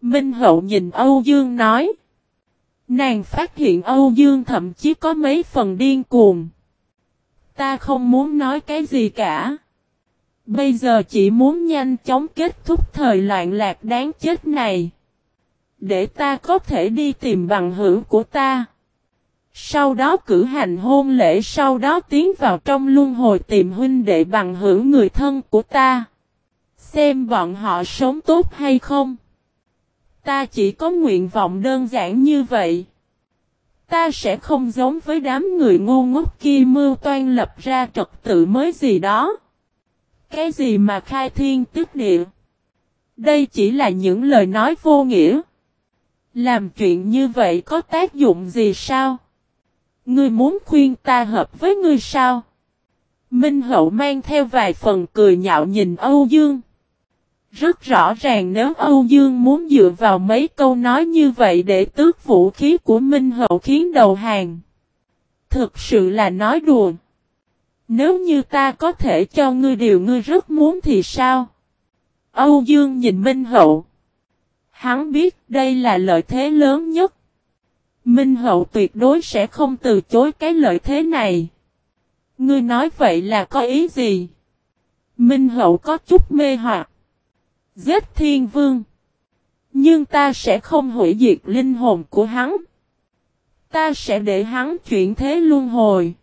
Minh Hậu nhìn Âu Dương nói. Nàng phát hiện Âu Dương thậm chí có mấy phần điên cuồng. Ta không muốn nói cái gì cả. Bây giờ chỉ muốn nhanh chóng kết thúc thời loạn lạc đáng chết này. Để ta có thể đi tìm bằng hữu của ta. Sau đó cử hành hôn lễ, sau đó tiến vào trong luân hồi tìm huynh đệ bằng hữu người thân của ta. Xem bọn họ sống tốt hay không. Ta chỉ có nguyện vọng đơn giản như vậy. Ta sẽ không giống với đám người ngu ngốc kia mưu toan lập ra trật tự mới gì đó. Cái gì mà khai thiên tức địa? Đây chỉ là những lời nói vô nghĩa. Làm chuyện như vậy có tác dụng gì sao? Ngươi muốn khuyên ta hợp với ngươi sao? Minh Hậu mang theo vài phần cười nhạo nhìn Âu Dương. Rất rõ ràng nếu Âu Dương muốn dựa vào mấy câu nói như vậy để tước vũ khí của Minh Hậu khiến đầu hàng. Thực sự là nói đùa. Nếu như ta có thể cho ngươi điều ngươi rất muốn thì sao? Âu Dương nhìn Minh Hậu. Hắn biết đây là lợi thế lớn nhất. Minh Hậu tuyệt đối sẽ không từ chối cái lợi thế này. Ngươi nói vậy là có ý gì? Minh Hậu có chút mê hoặc. Giết thiên vương. Nhưng ta sẽ không hủy diệt linh hồn của hắn. Ta sẽ để hắn chuyển thế luân hồi.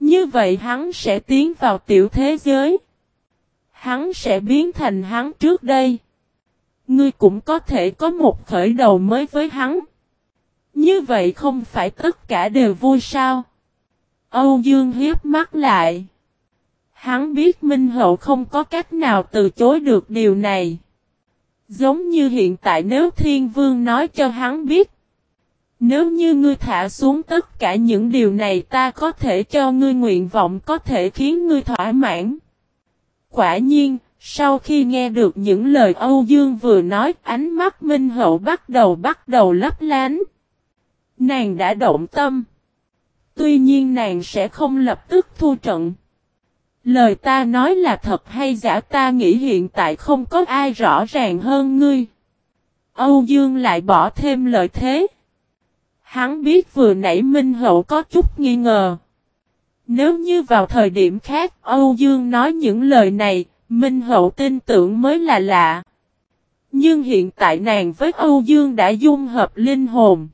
Như vậy hắn sẽ tiến vào tiểu thế giới. Hắn sẽ biến thành hắn trước đây. Ngươi cũng có thể có một khởi đầu mới với hắn. Như vậy không phải tất cả đều vui sao? Âu Dương hiếp mắt lại. Hắn biết Minh Hậu không có cách nào từ chối được điều này. Giống như hiện tại nếu Thiên Vương nói cho hắn biết. Nếu như ngươi thả xuống tất cả những điều này ta có thể cho ngươi nguyện vọng có thể khiến ngươi thỏa mãn. Quả nhiên, sau khi nghe được những lời Âu Dương vừa nói, ánh mắt Minh Hậu bắt đầu bắt đầu lấp lánh. Nàng đã động tâm. Tuy nhiên nàng sẽ không lập tức thu trận. Lời ta nói là thật hay giả ta nghĩ hiện tại không có ai rõ ràng hơn ngươi. Âu Dương lại bỏ thêm lời thế. Hắn biết vừa nãy Minh Hậu có chút nghi ngờ. Nếu như vào thời điểm khác Âu Dương nói những lời này, Minh Hậu tin tưởng mới là lạ. Nhưng hiện tại nàng với Âu Dương đã dung hợp linh hồn.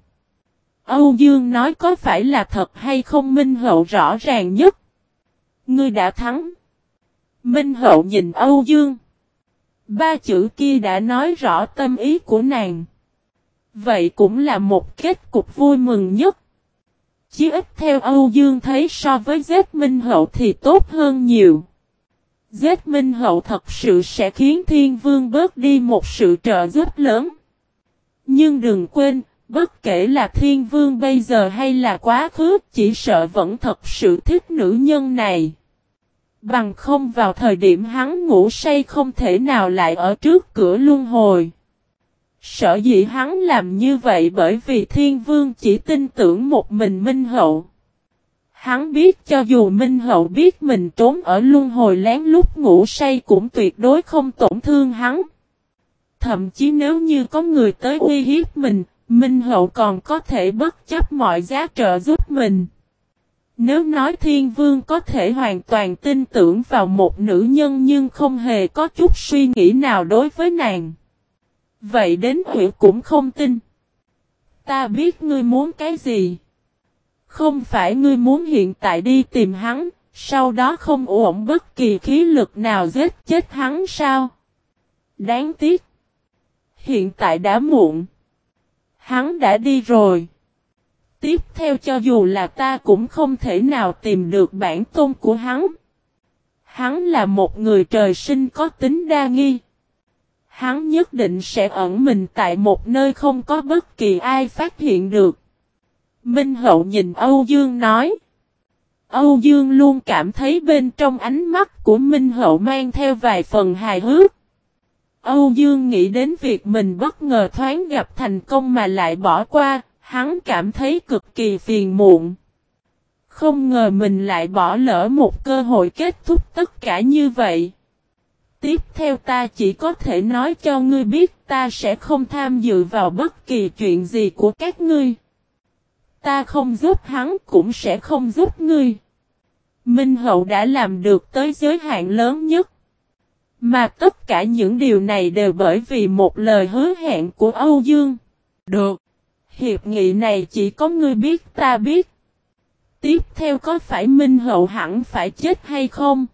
Âu Dương nói có phải là thật hay không Minh Hậu rõ ràng nhất. Ngươi đã thắng. Minh Hậu nhìn Âu Dương. Ba chữ kia đã nói rõ tâm ý của nàng. Vậy cũng là một kết cục vui mừng nhất. Chí ít theo Âu Dương thấy so với giết Minh Hậu thì tốt hơn nhiều. Giết Minh Hậu thật sự sẽ khiến Thiên Vương bớt đi một sự trợ giúp lớn. Nhưng đừng quên, bất kể là Thiên Vương bây giờ hay là quá khứ, chỉ sợ vẫn thật sự thích nữ nhân này. Bằng không vào thời điểm hắn ngủ say không thể nào lại ở trước cửa luân hồi. Sợ dĩ hắn làm như vậy bởi vì thiên vương chỉ tin tưởng một mình Minh Hậu. Hắn biết cho dù Minh Hậu biết mình trốn ở luân hồi lén lút ngủ say cũng tuyệt đối không tổn thương hắn. Thậm chí nếu như có người tới uy hiếp mình, Minh Hậu còn có thể bất chấp mọi giá trợ giúp mình. Nếu nói thiên vương có thể hoàn toàn tin tưởng vào một nữ nhân nhưng không hề có chút suy nghĩ nào đối với nàng. Vậy đến huyện cũng không tin. Ta biết ngươi muốn cái gì. Không phải ngươi muốn hiện tại đi tìm hắn, sau đó không ổn bất kỳ khí lực nào giết chết hắn sao? Đáng tiếc. Hiện tại đã muộn. Hắn đã đi rồi. Tiếp theo cho dù là ta cũng không thể nào tìm được bản tôn của hắn. Hắn là một người trời sinh có tính đa nghi. Hắn nhất định sẽ ẩn mình tại một nơi không có bất kỳ ai phát hiện được. Minh Hậu nhìn Âu Dương nói. Âu Dương luôn cảm thấy bên trong ánh mắt của Minh Hậu mang theo vài phần hài hước. Âu Dương nghĩ đến việc mình bất ngờ thoáng gặp thành công mà lại bỏ qua, hắn cảm thấy cực kỳ phiền muộn. Không ngờ mình lại bỏ lỡ một cơ hội kết thúc tất cả như vậy. Tiếp theo ta chỉ có thể nói cho ngươi biết ta sẽ không tham dự vào bất kỳ chuyện gì của các ngươi. Ta không giúp hắn cũng sẽ không giúp ngươi. Minh Hậu đã làm được tới giới hạn lớn nhất. Mà tất cả những điều này đều bởi vì một lời hứa hẹn của Âu Dương. Được. Hiệp nghị này chỉ có ngươi biết ta biết. Tiếp theo có phải Minh Hậu hẳn phải chết hay không?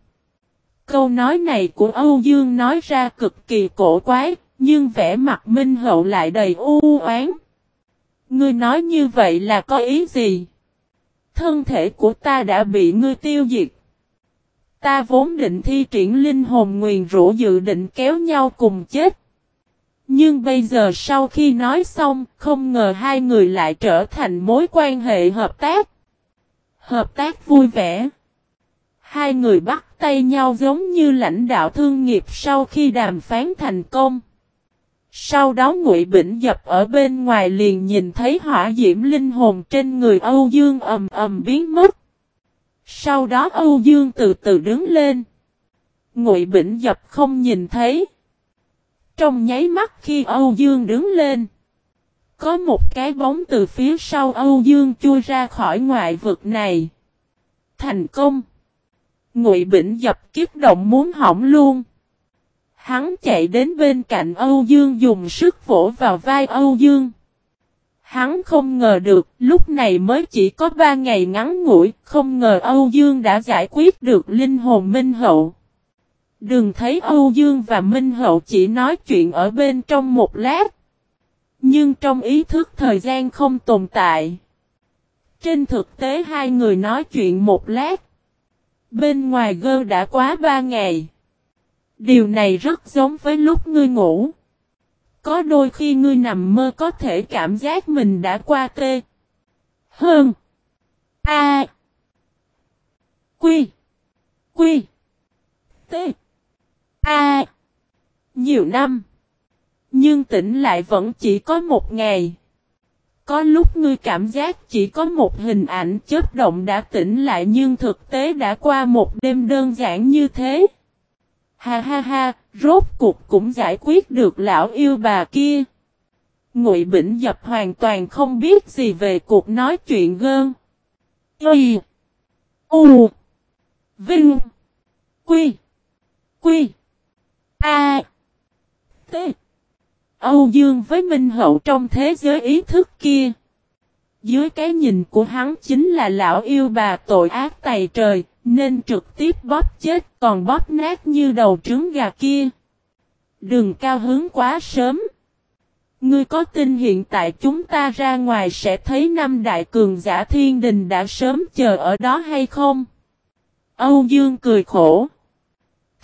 Câu nói này của Âu Dương nói ra cực kỳ cổ quái, nhưng vẻ mặt Minh Hậu lại đầy u oán. Ngươi nói như vậy là có ý gì? Thân thể của ta đã bị ngươi tiêu diệt. Ta vốn định thi triển linh hồn nguyền rũ dự định kéo nhau cùng chết. Nhưng bây giờ sau khi nói xong, không ngờ hai người lại trở thành mối quan hệ hợp tác. Hợp tác vui vẻ. Hai người bắt tay nhau giống như lãnh đạo thương nghiệp sau khi đàm phán thành công. Sau đó Ngụy Bỉnh Dập ở bên ngoài liền nhìn thấy hỏa diễm linh hồn trên người Âu Dương ầm ầm biến mất. Sau đó Âu Dương từ từ đứng lên. Ngụy Bỉnh Dập không nhìn thấy. Trong nháy mắt khi Âu Dương đứng lên. Có một cái bóng từ phía sau Âu Dương chui ra khỏi ngoại vực này. Thành công. Ngụy Bỉnh dập kiếp động muốn hỏng luôn. Hắn chạy đến bên cạnh Âu Dương dùng sức vỗ vào vai Âu Dương. Hắn không ngờ được, lúc này mới chỉ có ba ngày ngắn ngủi, không ngờ Âu Dương đã giải quyết được linh hồn Minh Hậu. Đừng thấy Âu Dương và Minh Hậu chỉ nói chuyện ở bên trong một lát. Nhưng trong ý thức thời gian không tồn tại. Trên thực tế hai người nói chuyện một lát. Bên ngoài gơ đã quá ba ngày. Điều này rất giống với lúc ngươi ngủ. Có đôi khi ngươi nằm mơ có thể cảm giác mình đã qua tê. Hơn. A. Quy. Quy. T. A. Nhiều năm. Nhưng tỉnh lại vẫn chỉ có một ngày. Có lúc ngươi cảm giác chỉ có một hình ảnh chớp động đã tỉnh lại nhưng thực tế đã qua một đêm đơn giản như thế. Ha ha ha, rốt cuộc cũng giải quyết được lão yêu bà kia. Ngụy Bỉnh Dập hoàn toàn không biết gì về cuộc nói chuyện gơn. Y. U. Vinh. Quy. Quy. A. T. Âu Dương với Minh Hậu trong thế giới ý thức kia. Dưới cái nhìn của hắn chính là lão yêu bà tội ác tày trời, nên trực tiếp bóp chết còn bóp nát như đầu trứng gà kia. Đừng cao hướng quá sớm. Ngươi có tin hiện tại chúng ta ra ngoài sẽ thấy năm đại cường giả thiên đình đã sớm chờ ở đó hay không? Âu Dương cười khổ.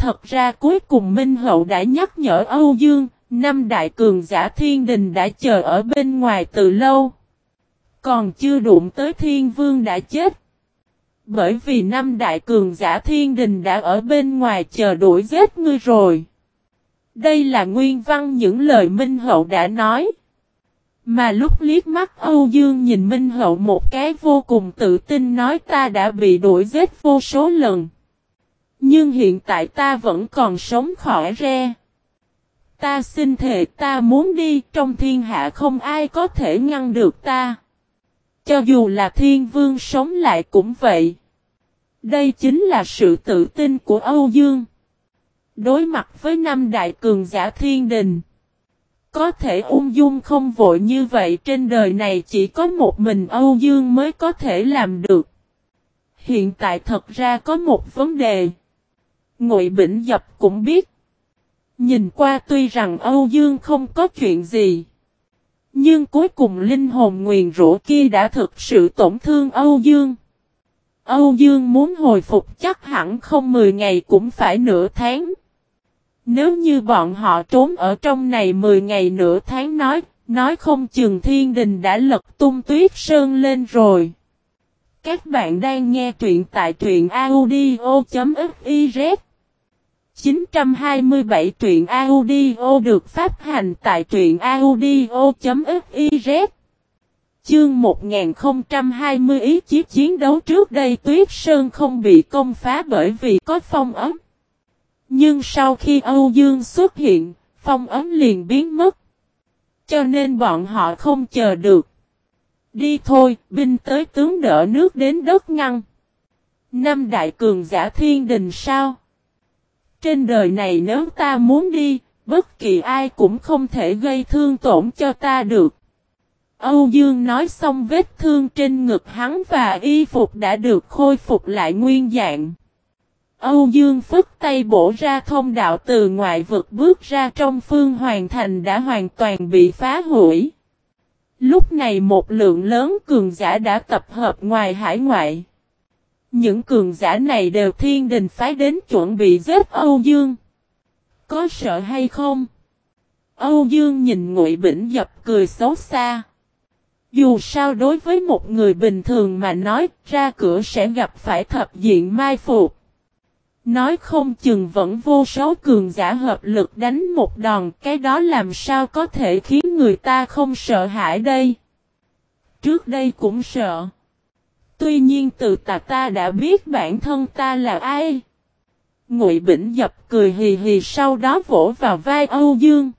Thật ra cuối cùng Minh Hậu đã nhắc nhở Âu Dương, năm đại cường giả thiên đình đã chờ ở bên ngoài từ lâu. Còn chưa đụng tới thiên vương đã chết. Bởi vì năm đại cường giả thiên đình đã ở bên ngoài chờ đuổi giết ngươi rồi. Đây là nguyên văn những lời Minh Hậu đã nói. Mà lúc liếc mắt Âu Dương nhìn Minh Hậu một cái vô cùng tự tin nói ta đã bị đuổi giết vô số lần. Nhưng hiện tại ta vẫn còn sống khỏi re. Ta xin thề ta muốn đi, trong thiên hạ không ai có thể ngăn được ta. Cho dù là thiên vương sống lại cũng vậy. Đây chính là sự tự tin của Âu Dương. Đối mặt với năm đại cường giả thiên đình. Có thể ung dung không vội như vậy, trên đời này chỉ có một mình Âu Dương mới có thể làm được. Hiện tại thật ra có một vấn đề. Ngụy Bỉnh Dập cũng biết. Nhìn qua tuy rằng Âu Dương không có chuyện gì. Nhưng cuối cùng linh hồn nguyền rũ kia đã thực sự tổn thương Âu Dương. Âu Dương muốn hồi phục chắc hẳn không 10 ngày cũng phải nửa tháng. Nếu như bọn họ trốn ở trong này 10 ngày nửa tháng nói, nói không chừng thiên đình đã lật tung tuyết sơn lên rồi. Các bạn đang nghe truyện tại truyện audio.fif 927 truyện audio được phát hành tại truyện audio.fiz Chương 1020 ý chí chiến đấu trước đây Tuyết Sơn không bị công phá bởi vì có phong ấm. Nhưng sau khi Âu Dương xuất hiện, phong ấm liền biến mất. Cho nên bọn họ không chờ được. Đi thôi, binh tới tướng đỡ nước đến đất ngăn. Năm đại cường giả thiên đình sao? Trên đời này nếu ta muốn đi, bất kỳ ai cũng không thể gây thương tổn cho ta được. Âu Dương nói xong vết thương trên ngực hắn và y phục đã được khôi phục lại nguyên dạng. Âu Dương phức tay bổ ra thông đạo từ ngoại vực bước ra trong phương hoàn thành đã hoàn toàn bị phá hủy. Lúc này một lượng lớn cường giả đã tập hợp ngoài hải ngoại. Những cường giả này đều thiên đình phái đến chuẩn bị giết Âu Dương. Có sợ hay không? Âu Dương nhìn Ngụy Bỉnh Dập cười xấu xa. Dù sao đối với một người bình thường mà nói, ra cửa sẽ gặp phải thập diện mai phục. Nói không chừng vẫn vô số cường giả hợp lực đánh một đòn, cái đó làm sao có thể khiến người ta không sợ hãi đây. Trước đây cũng sợ. Tuy nhiên từ tà ta đã biết bản thân ta là ai. Ngụy Bỉnh Dập cười hì hì sau đó vỗ vào vai Âu Dương.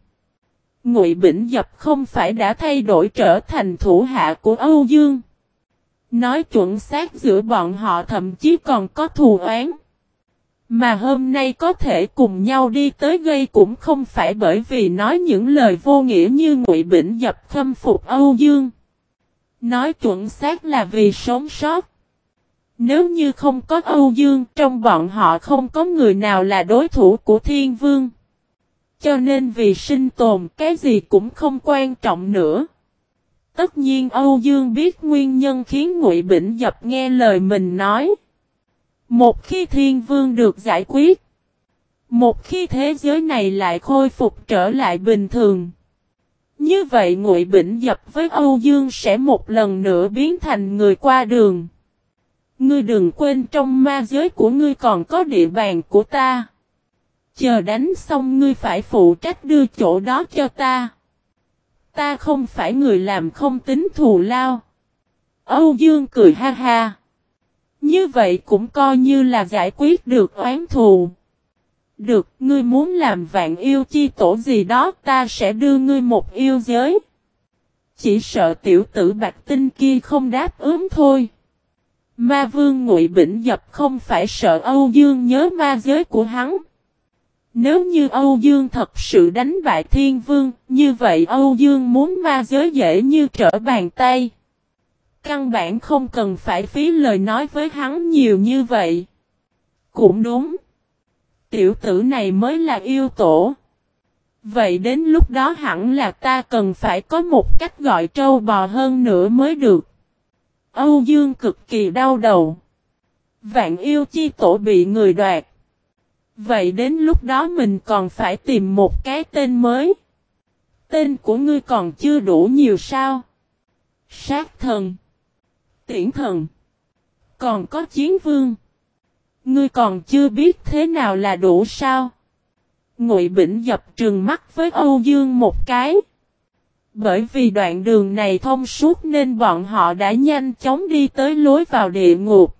Ngụy Bỉnh Dập không phải đã thay đổi trở thành thủ hạ của Âu Dương. Nói chuẩn xác giữa bọn họ thậm chí còn có thù oán. Mà hôm nay có thể cùng nhau đi tới gây cũng không phải bởi vì nói những lời vô nghĩa như Ngụy Bỉnh Dập khâm phục Âu Dương. Nói chuẩn xác là vì sống sót. Nếu như không có Âu Dương, trong bọn họ không có người nào là đối thủ của Thiên Vương. Cho nên vì sinh tồn, cái gì cũng không quan trọng nữa. Tất nhiên Âu Dương biết nguyên nhân khiến Ngụy Bỉnh Dập nghe lời mình nói. Một khi Thiên Vương được giải quyết. Một khi thế giới này lại khôi phục trở lại bình thường. Như vậy Ngụy Bỉnh Dập với Âu Dương sẽ một lần nữa biến thành người qua đường. Ngươi đừng quên trong ma giới của ngươi còn có địa bàn của ta. Chờ đánh xong ngươi phải phụ trách đưa chỗ đó cho ta. Ta không phải người làm không tính thù lao. Âu Dương cười ha ha. Như vậy cũng coi như là giải quyết được oán thù. Được, ngươi muốn làm vạn yêu chi tổ gì đó ta sẽ đưa ngươi một yêu giới. Chỉ sợ tiểu tử bạch tinh kia không đáp ứng thôi. Ma vương ngụy bỉnh dập không phải sợ Âu Dương nhớ ma giới của hắn. Nếu như Âu Dương thật sự đánh bại thiên vương, như vậy Âu Dương muốn ma giới dễ như trở bàn tay. Căn bản không cần phải phí lời nói với hắn nhiều như vậy. Cũng đúng. Tiểu tử này mới là yêu tổ. Vậy đến lúc đó hẳn là ta cần phải có một cách gọi trâu bò hơn nữa mới được. Âu Dương cực kỳ đau đầu. Vạn yêu chi tổ bị người đoạt. Vậy đến lúc đó mình còn phải tìm một cái tên mới. Tên của ngươi còn chưa đủ nhiều sao? Sát thần. Tiễn thần. Còn có chiến vương. Ngươi còn chưa biết thế nào là đủ sao? Ngụy Bỉnh dập trừng mắt với Âu Dương một cái. Bởi vì đoạn đường này thông suốt nên bọn họ đã nhanh chóng đi tới lối vào địa ngục.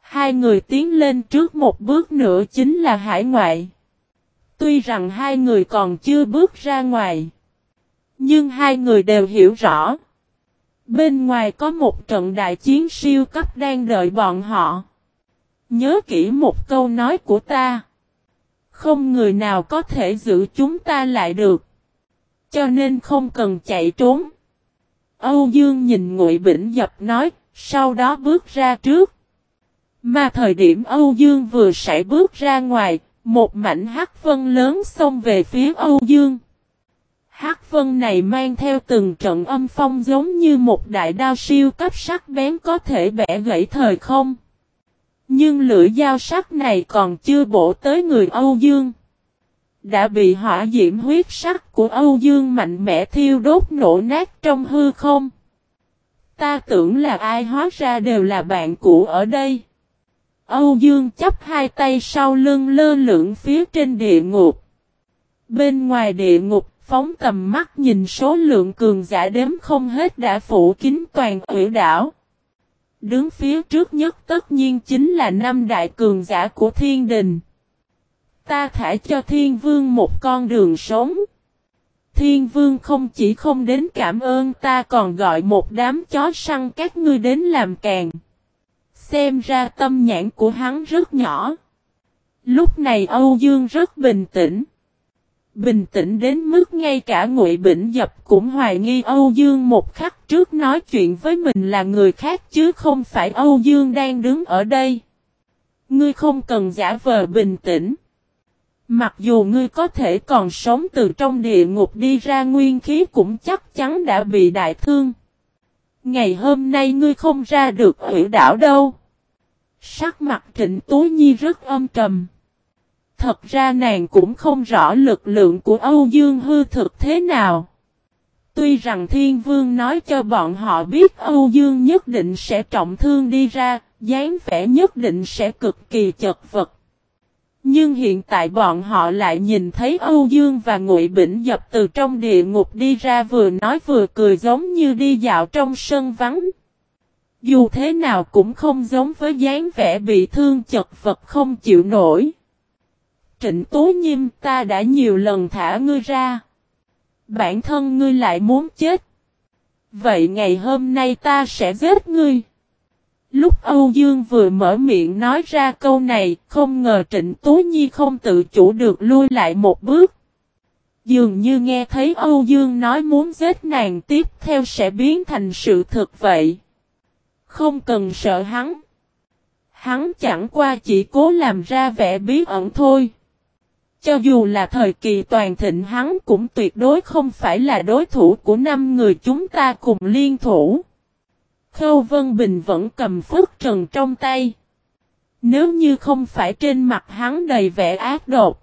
Hai người tiến lên trước một bước nữa chính là hải ngoại. Tuy rằng hai người còn chưa bước ra ngoài. Nhưng hai người đều hiểu rõ. Bên ngoài có một trận đại chiến siêu cấp đang đợi bọn họ. Nhớ kỹ một câu nói của ta. Không người nào có thể giữ chúng ta lại được. Cho nên không cần chạy trốn. Âu Dương nhìn Ngụy Bỉnh Dập nói, sau đó bước ra trước. Mà thời điểm Âu Dương vừa sải bước ra ngoài, một mảnh hắc vân lớn xông về phía Âu Dương. Hắc vân này mang theo từng trận âm phong giống như một đại đao siêu cấp sắc bén có thể bẻ gãy thời không. Nhưng lưỡi dao sắc này còn chưa bổ tới người Âu Dương. Đã bị hỏa diễm huyết sắc của Âu Dương mạnh mẽ thiêu đốt nổ nát trong hư không. Ta tưởng là ai hóa ra đều là bạn cũ ở đây. Âu Dương chấp hai tay sau lưng lơ lửng phía trên địa ngục. Bên ngoài địa ngục, phóng tầm mắt nhìn số lượng cường giả đếm không hết đã phủ kín toàn ủy đảo. Đứng phía trước nhất tất nhiên chính là năm đại cường giả của thiên đình. Ta thả cho thiên vương một con đường sống. Thiên vương không chỉ không đến cảm ơn ta còn gọi một đám chó săn các ngươi đến làm càng. Xem ra tâm nhãn của hắn rất nhỏ. Lúc này Âu Dương rất bình tĩnh. Bình tĩnh đến mức ngay cả Ngụy Bỉnh Dập cũng hoài nghi Âu Dương một khắc trước nói chuyện với mình là người khác chứ không phải Âu Dương đang đứng ở đây. Ngươi không cần giả vờ bình tĩnh. Mặc dù ngươi có thể còn sống từ trong địa ngục đi ra nguyên khí cũng chắc chắn đã bị đại thương. Ngày hôm nay ngươi không ra được hủy đảo đâu. Sắc mặt trịnh Tú Nhi rất âm trầm. Thật ra nàng cũng không rõ lực lượng của Âu Dương hư thực thế nào. Tuy rằng Thiên Vương nói cho bọn họ biết Âu Dương nhất định sẽ trọng thương đi ra, dáng vẻ nhất định sẽ cực kỳ chật vật. Nhưng hiện tại bọn họ lại nhìn thấy Âu Dương và Ngụy Bỉnh dập từ trong địa ngục đi ra vừa nói vừa cười giống như đi dạo trong sân vắng. Dù thế nào cũng không giống với dáng vẻ bị thương chật vật không chịu nổi. Trịnh Tố Nhiêm ta đã nhiều lần thả ngươi ra. Bản thân ngươi lại muốn chết. Vậy ngày hôm nay ta sẽ giết ngươi. Lúc Âu Dương vừa mở miệng nói ra câu này, không ngờ Trịnh Tố Nhi không tự chủ được lui lại một bước. Dường như nghe thấy Âu Dương nói muốn giết nàng tiếp theo sẽ biến thành sự thực vậy. Không cần sợ hắn. Hắn chẳng qua chỉ cố làm ra vẻ bí ẩn thôi. Cho dù là thời kỳ toàn thịnh hắn cũng tuyệt đối không phải là đối thủ của năm người chúng ta cùng liên thủ. Khâu Vân Bình vẫn cầm phước trần trong tay. Nếu như không phải trên mặt hắn đầy vẻ ác độc.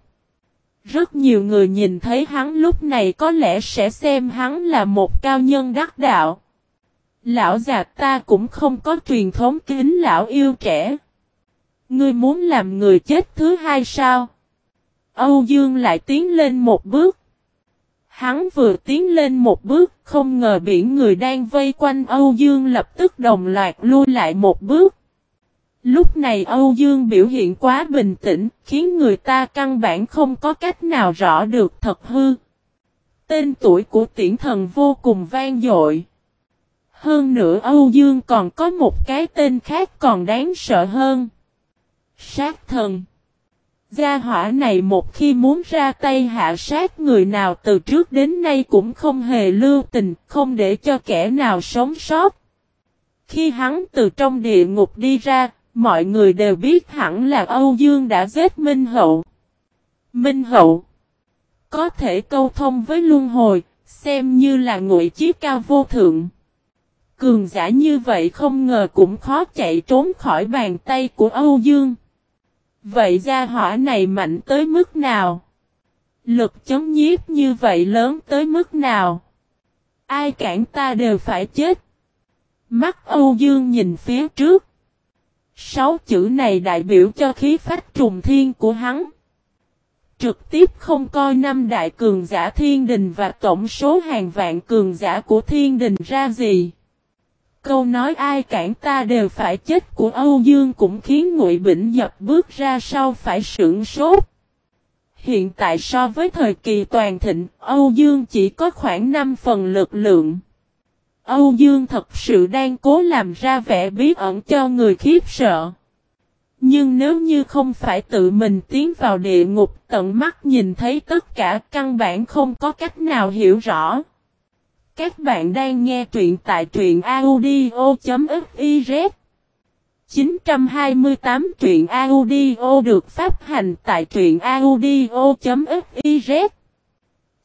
Rất nhiều người nhìn thấy hắn lúc này có lẽ sẽ xem hắn là một cao nhân đắc đạo. Lão già ta cũng không có truyền thống kính lão yêu trẻ. Ngươi muốn làm người chết thứ hai sao? Âu Dương lại tiến lên một bước. Hắn vừa tiến lên một bước, không ngờ biển người đang vây quanh Âu Dương lập tức đồng loạt lui lại một bước. Lúc này Âu Dương biểu hiện quá bình tĩnh, khiến người ta căn bản không có cách nào rõ được thật hư. Tên tuổi của tiễn thần vô cùng vang dội. Hơn nữa Âu Dương còn có một cái tên khác còn đáng sợ hơn. Sát thần. Gia hỏa này một khi muốn ra tay hạ sát người nào từ trước đến nay cũng không hề lưu tình, không để cho kẻ nào sống sót. Khi hắn từ trong địa ngục đi ra, mọi người đều biết hẳn là Âu Dương đã giết Minh Hậu. Minh Hậu có thể câu thông với luân hồi, xem như là ngụy chí cao vô thượng. Cường giả như vậy không ngờ cũng khó chạy trốn khỏi bàn tay của Âu Dương. Vậy gia hỏa này mạnh tới mức nào? Lực chống nhiếp như vậy lớn tới mức nào? Ai cản ta đều phải chết. Mắt Âu Dương nhìn phía trước. Sáu chữ này đại biểu cho khí phách trùng thiên của hắn. Trực tiếp không coi năm đại cường giả thiên đình và tổng số hàng vạn cường giả của thiên đình ra gì. Câu nói ai cản ta đều phải chết của Âu Dương cũng khiến Ngụy Bỉnh Dập bước ra sau phải sưởng sốt. Hiện tại so với thời kỳ toàn thịnh, Âu Dương chỉ có khoảng 5 phần lực lượng. Âu Dương thật sự đang cố làm ra vẻ bí ẩn cho người khiếp sợ. Nhưng nếu như không phải tự mình tiến vào địa ngục tận mắt nhìn thấy tất cả căn bản không có cách nào hiểu rõ. Các bạn đang nghe truyện tại truyện audio.fiz 928 truyện audio được phát hành tại truyện audio.fiz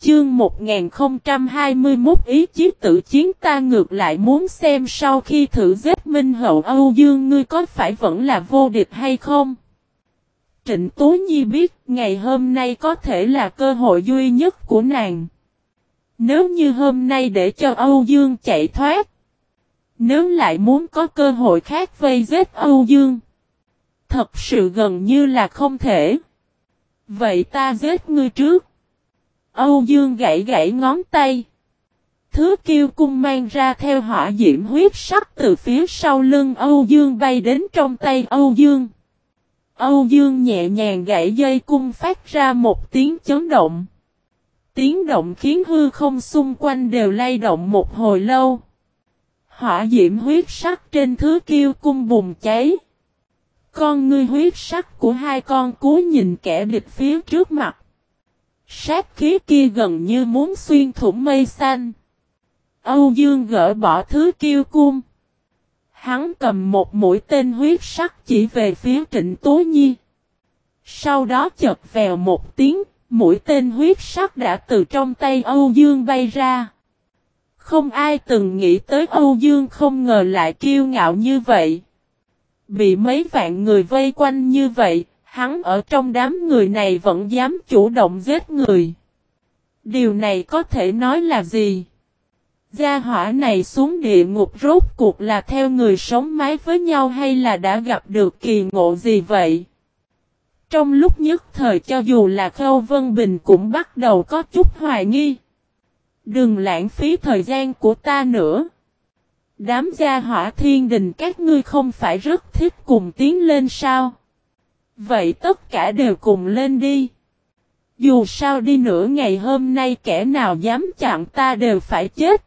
Chương 1021 ý chí tự chiến ta ngược lại muốn xem sau khi thử giết Minh Hậu Âu Dương ngươi có phải vẫn là vô địch hay không? Trịnh Tố Nhi biết ngày hôm nay có thể là cơ hội duy nhất của nàng. Nếu như hôm nay để cho Âu Dương chạy thoát. Nếu lại muốn có cơ hội khác vây giết Âu Dương. Thật sự gần như là không thể. Vậy ta giết ngươi trước. Âu Dương gãy gãy ngón tay. Thứ kiêu cung mang ra theo hỏa diễm huyết sắc từ phía sau lưng Âu Dương bay đến trong tay Âu Dương. Âu Dương nhẹ nhàng gãy dây cung phát ra một tiếng chấn động. Tiếng động khiến hư không xung quanh đều lay động một hồi lâu. Hỏa diễm huyết sắc trên thứ kiêu cung bùng cháy. Con ngươi huyết sắc của hai con cú nhìn kẻ địch phía trước mặt. Sát khí kia gần như muốn xuyên thủng mây xanh. Âu Dương gỡ bỏ thứ kiêu cung. Hắn cầm một mũi tên huyết sắc chỉ về phía trịnh Tố Nhi. Sau đó chật vèo một tiếng, mũi tên huyết sắc đã từ trong tay Âu Dương bay ra. Không ai từng nghĩ tới Âu Dương không ngờ lại kiêu ngạo như vậy. Bị mấy vạn người vây quanh như vậy, hắn ở trong đám người này vẫn dám chủ động giết người. Điều này có thể nói là gì? Gia hỏa này xuống địa ngục rốt cuộc là theo người sống mái với nhau hay là đã gặp được kỳ ngộ gì vậy? Trong lúc nhất thời cho dù là Khâu Vân Bình cũng bắt đầu có chút hoài nghi. Đừng lãng phí thời gian của ta nữa. Đám gia hỏa thiên đình các ngươi không phải rất thích cùng tiến lên sao? Vậy tất cả đều cùng lên đi. Dù sao đi nữa ngày hôm nay kẻ nào dám chặn ta đều phải chết.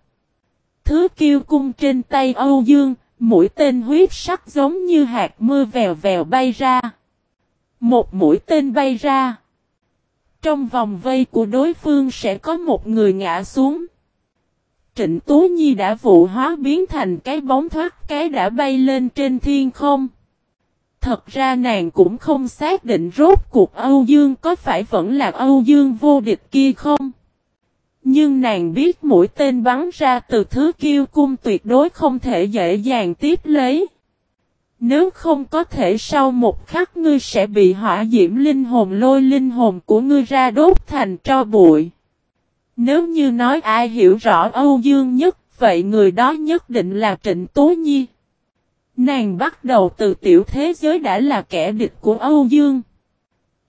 Thứ kiêu cung trên tay Âu Dương, mũi tên huyết sắc giống như hạt mưa vèo vèo bay ra. Một mũi tên bay ra. Trong vòng vây của đối phương sẽ có một người ngã xuống. Trịnh Tú Nhi đã vụ hóa biến thành cái bóng thoát cái đã bay lên trên thiên không. Thật ra nàng cũng không xác định rốt cuộc Âu Dương có phải vẫn là Âu Dương vô địch kia không. Nhưng nàng biết mũi tên bắn ra từ thứ kiêu cung tuyệt đối không thể dễ dàng tiếp lấy. Nếu không có thể sau một khắc ngươi sẽ bị hỏa diễm linh hồn lôi linh hồn của ngươi ra đốt thành tro bụi. Nếu như nói ai hiểu rõ Âu Dương nhất, vậy người đó nhất định là Trịnh Tố Nhi. Nàng bắt đầu từ tiểu thế giới đã là kẻ địch của Âu Dương.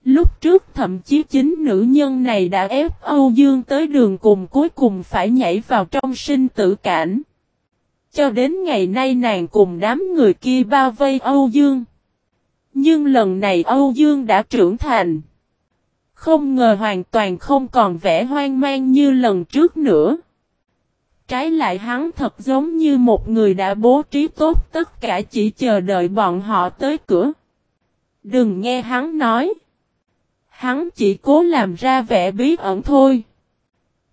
Lúc trước thậm chí chính nữ nhân này đã ép Âu Dương tới đường cùng cuối cùng phải nhảy vào trong sinh tử cảnh. Cho đến ngày nay nàng cùng đám người kia bao vây Âu Dương. Nhưng lần này Âu Dương đã trưởng thành. Không ngờ hoàn toàn không còn vẻ hoang mang như lần trước nữa. Trái lại hắn thật giống như một người đã bố trí tốt tất cả chỉ chờ đợi bọn họ tới cửa. Đừng nghe hắn nói. Hắn chỉ cố làm ra vẻ bí ẩn thôi.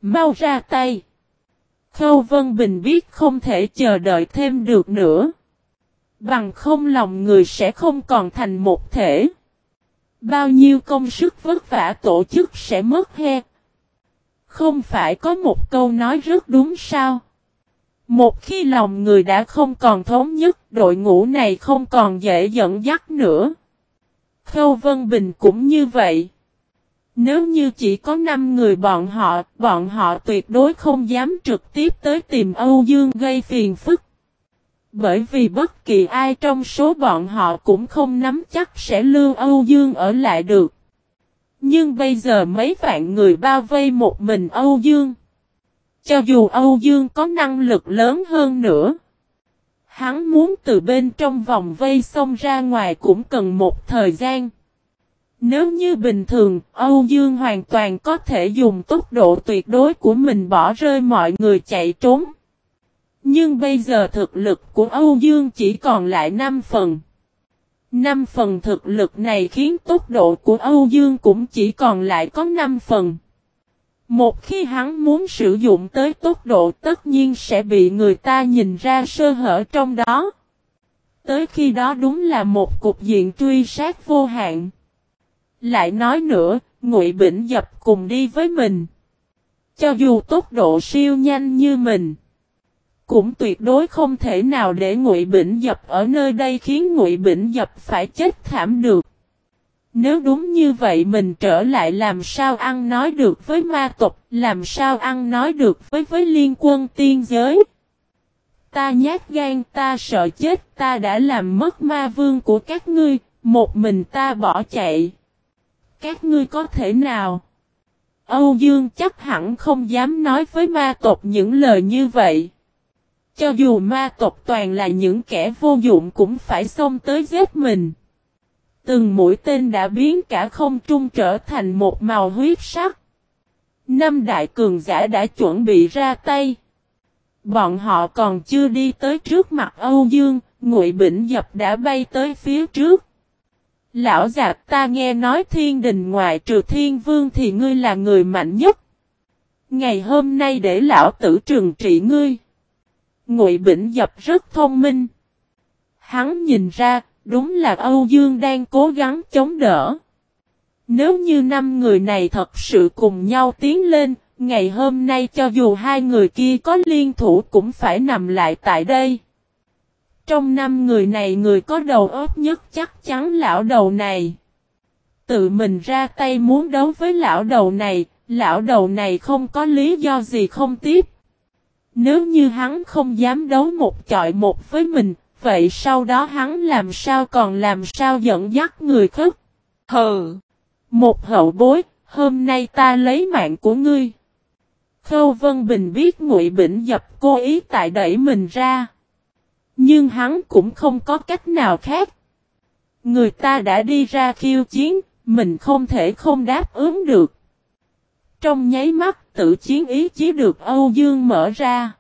Mau ra tay. Khâu Vân Bình biết không thể chờ đợi thêm được nữa. Bằng không lòng người sẽ không còn thành một thể. Bao nhiêu công sức vất vả tổ chức sẽ mất he. Không phải có một câu nói rất đúng sao? Một khi lòng người đã không còn thống nhất, đội ngũ này không còn dễ dẫn dắt nữa. Khâu Vân Bình cũng như vậy. Nếu như chỉ có 5 người bọn họ, bọn họ tuyệt đối không dám trực tiếp tới tìm Âu Dương gây phiền phức. Bởi vì bất kỳ ai trong số bọn họ cũng không nắm chắc sẽ lưu Âu Dương ở lại được. Nhưng bây giờ mấy vạn người bao vây một mình Âu Dương. Cho dù Âu Dương có năng lực lớn hơn nữa. Hắn muốn từ bên trong vòng vây xông ra ngoài cũng cần một thời gian. Nếu như bình thường, Âu Dương hoàn toàn có thể dùng tốc độ tuyệt đối của mình bỏ rơi mọi người chạy trốn. Nhưng bây giờ thực lực của Âu Dương chỉ còn lại 5 phần. 5 phần thực lực này khiến tốc độ của Âu Dương cũng chỉ còn lại có 5 phần. Một khi hắn muốn sử dụng tới tốc độ tất nhiên sẽ bị người ta nhìn ra sơ hở trong đó. Tới khi đó đúng là một cục diện truy sát vô hạn. Lại nói nữa, Ngụy Bỉnh Dập cùng đi với mình. Cho dù tốc độ siêu nhanh như mình, cũng tuyệt đối không thể nào để Ngụy Bỉnh Dập ở nơi đây khiến Ngụy Bỉnh Dập phải chết thảm được. Nếu đúng như vậy mình trở lại làm sao ăn nói được với ma tộc, làm sao ăn nói được với với liên quân tiên giới. Ta nhát gan ta sợ chết ta đã làm mất ma vương của các ngươi, một mình ta bỏ chạy. Các ngươi có thể nào? Âu Dương chắc hẳn không dám nói với ma tộc những lời như vậy. Cho dù ma tộc toàn là những kẻ vô dụng cũng phải xông tới giết mình. Từng mũi tên đã biến cả không trung trở thành một màu huyết sắc. Năm đại cường giả đã chuẩn bị ra tay. Bọn họ còn chưa đi tới trước mặt Âu Dương, Ngụy Bỉnh Dập đã bay tới phía trước. Lão già ta nghe nói thiên đình ngoại trừ thiên vương thì ngươi là người mạnh nhất. Ngày hôm nay để lão tử trừng trị ngươi. Ngụy Bỉnh Dập rất thông minh. Hắn nhìn ra, đúng là Âu Dương đang cố gắng chống đỡ. Nếu như năm người này thật sự cùng nhau tiến lên, ngày hôm nay cho dù hai người kia có liên thủ cũng phải nằm lại tại đây. Trong năm người này người có đầu óc nhất chắc chắn lão đầu này. Tự mình ra tay muốn đấu với lão đầu này, lão đầu này không có lý do gì không tiếp. Nếu như hắn không dám đấu một chọi một với mình, vậy sau đó hắn làm sao còn làm sao dẫn dắt người khác? Hừ! Một hậu bối, hôm nay ta lấy mạng của ngươi. Khâu Vân Bình biết Ngụy Bỉnh Dập cố ý tại đẩy mình ra. Nhưng hắn cũng không có cách nào khác. Người ta đã đi ra khiêu chiến, mình không thể không đáp ứng được. Trong nháy mắt tự chiến ý chí được Âu Dương mở ra.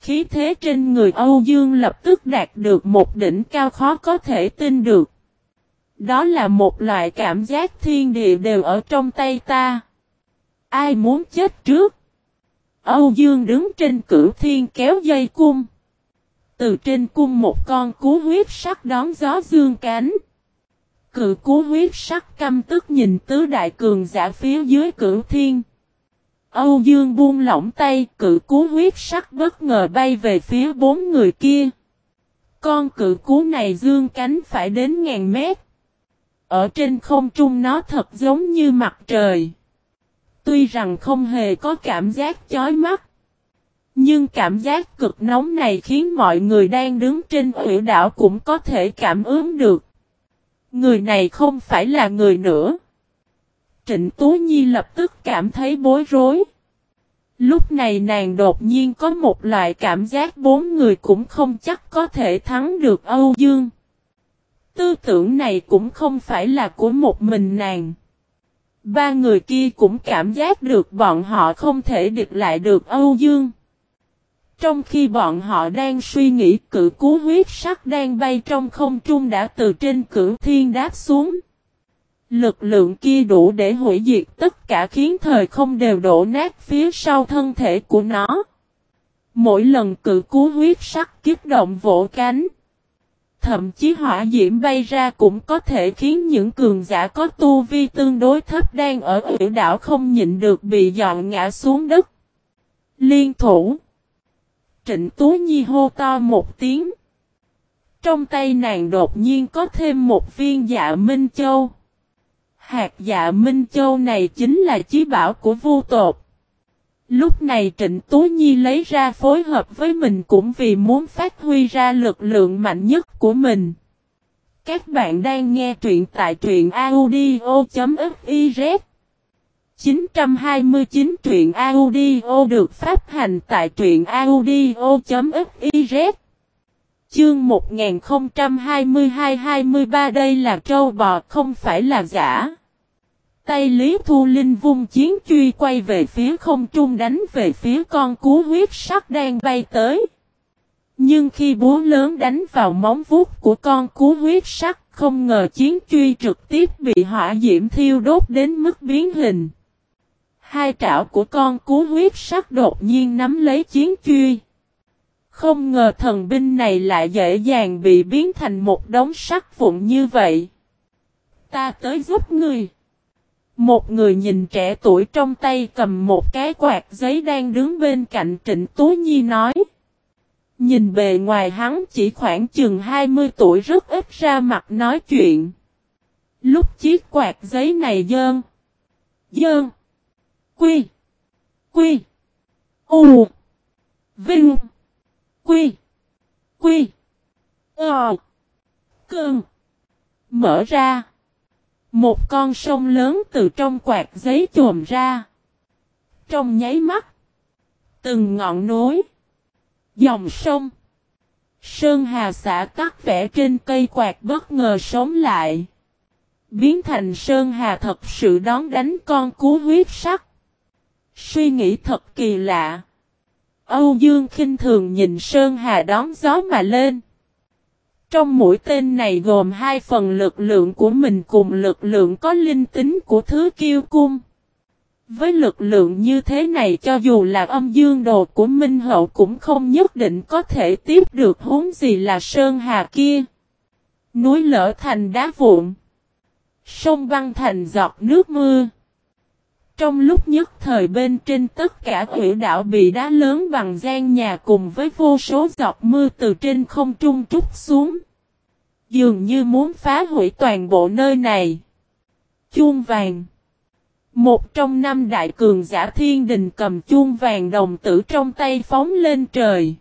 Khí thế trên người Âu Dương lập tức đạt được một đỉnh cao khó có thể tin được. Đó là một loại cảm giác thiên địa đều ở trong tay ta. Ai muốn chết trước? Âu Dương đứng trên cửu thiên kéo dây cung. Từ trên cung một con cú huyết sắc đón gió dương cánh. Cự cú huyết sắc căm tức nhìn tứ đại cường giả phía dưới cửu thiên. Âu Dương buông lỏng tay, cự cú huyết sắc bất ngờ bay về phía bốn người kia. Con cự cú này dương cánh phải đến ngàn mét. Ở trên không trung nó thật giống như mặt trời. Tuy rằng không hề có cảm giác chói mắt. Nhưng cảm giác cực nóng này khiến mọi người đang đứng trên ủy đảo cũng có thể cảm ứng được. Người này không phải là người nữa. Trịnh Tú Nhi lập tức cảm thấy bối rối. Lúc này nàng đột nhiên có một loại cảm giác bốn người cũng không chắc có thể thắng được Âu Dương. Tư tưởng này cũng không phải là của một mình nàng. Ba người kia cũng cảm giác được bọn họ không thể địch lại được Âu Dương. Trong khi bọn họ đang suy nghĩ cử cú huyết sắc đang bay trong không trung đã từ trên cửu thiên đáp xuống. Lực lượng kia đủ để hủy diệt tất cả khiến thời không đều đổ nát phía sau thân thể của nó. Mỗi lần cự cú huyết sắc kiếp động vỗ cánh. Thậm chí hỏa diễm bay ra cũng có thể khiến những cường giả có tu vi tương đối thấp đang ở ủy đảo không nhịn được bị dọn ngã xuống đất. Liên thủ. Trịnh Tú Nhi hô to một tiếng. Trong tay nàng đột nhiên có thêm một viên dạ Minh Châu. Hạt dạ Minh Châu này chính là chí bảo của vô tột. Lúc này Trịnh Tú Nhi lấy ra phối hợp với mình cũng vì muốn phát huy ra lực lượng mạnh nhất của mình. Các bạn đang nghe truyện tại truyện audio.fif 929 truyện audio được phát hành tại truyện audio.fiz Chương 1022-23 đây là trâu bò không phải là giả. Tay Lý Thu Linh vung chiến truy quay về phía không trung đánh về phía con cú huyết sắc đang bay tới. Nhưng khi búa lớn đánh vào móng vuốt của con cú huyết sắc, không ngờ chiến truy trực tiếp bị hỏa diễm thiêu đốt đến mức biến hình. Hai trảo của con cú huyết sắc đột nhiên nắm lấy chiến truy. Không ngờ thần binh này lại dễ dàng bị biến thành một đống sắt vụn như vậy. Ta tới giúp người. Một người nhìn trẻ tuổi trong tay cầm một cái quạt giấy đang đứng bên cạnh Trịnh Tú Nhi nói. Nhìn bề ngoài hắn chỉ khoảng chừng 20 tuổi rất ít ra mặt nói chuyện. Lúc chiếc quạt giấy này dơn. Dơn. Quy. Quy. U. Vinh. Quy. Quy. Ờ. Cơn. Mở ra. Một con sông lớn từ trong quạt giấy chồm ra. Trong nháy mắt. Từng ngọn núi. Dòng sông. Sơn hà xả cắt vẽ trên cây quạt bất ngờ sống lại. Biến thành Sơn hà thật sự đón đánh con cú huyết sắc. Suy nghĩ thật kỳ lạ. Âu Dương khinh thường nhìn Sơn Hà đón gió mà lên. Trong mũi tên này gồm hai phần lực lượng của mình cùng lực lượng có linh tính của thứ kiêu cung. Với lực lượng như thế này cho dù là âm dương đồ của Minh Hậu cũng không nhất định có thể tiếp được huống gì là Sơn Hà kia. Núi lở thành đá vụn. Sông băng thành giọt nước mưa. Trong lúc nhất thời bên trên tất cả quỷ đảo bị đá lớn bằng gian nhà cùng với vô số giọt mưa từ trên không trung trút xuống. Dường như muốn phá hủy toàn bộ nơi này. Chuông vàng Một trong năm đại cường giả thiên đình cầm chuông vàng đồng tử trong tay phóng lên trời.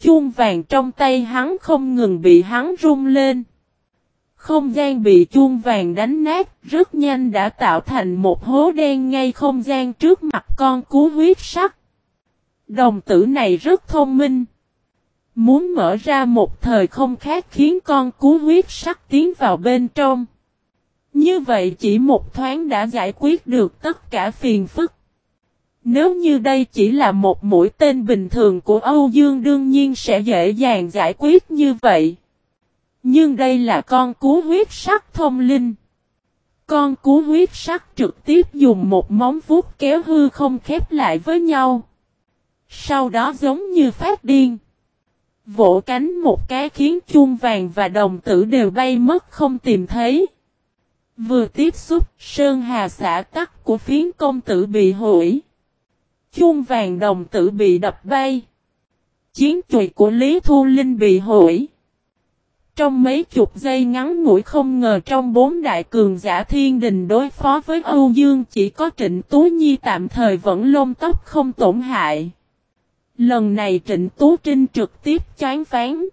Chuông vàng trong tay hắn không ngừng bị hắn rung lên. Không gian bị chuông vàng đánh nát, rất nhanh đã tạo thành một hố đen ngay không gian trước mặt con cú huyết sắc. Đồng tử này rất thông minh. Muốn mở ra một thời không khác khiến con cú huyết sắc tiến vào bên trong. Như vậy chỉ một thoáng đã giải quyết được tất cả phiền phức. Nếu như đây chỉ là một mũi tên bình thường của Âu Dương đương nhiên sẽ dễ dàng giải quyết như vậy. Nhưng đây là con cú huyết sắc thông linh. Con cú huyết sắc trực tiếp dùng một móng vuốt kéo hư không khép lại với nhau. Sau đó giống như phát điên. Vỗ cánh một cái khiến chuông vàng và đồng tử đều bay mất không tìm thấy. Vừa tiếp xúc, sơn hà xã tắc của phiến công tử bị hủy. Chuông vàng đồng tử bị đập bay. Chiến trùy của Lý Thu Linh bị hủy. Trong mấy chục giây ngắn ngủi không ngờ trong bốn đại cường giả thiên đình đối phó với Âu Dương chỉ có Trịnh Tú Nhi tạm thời vẫn lông tóc không tổn hại. Lần này Trịnh Tú Trinh trực tiếp chán phán.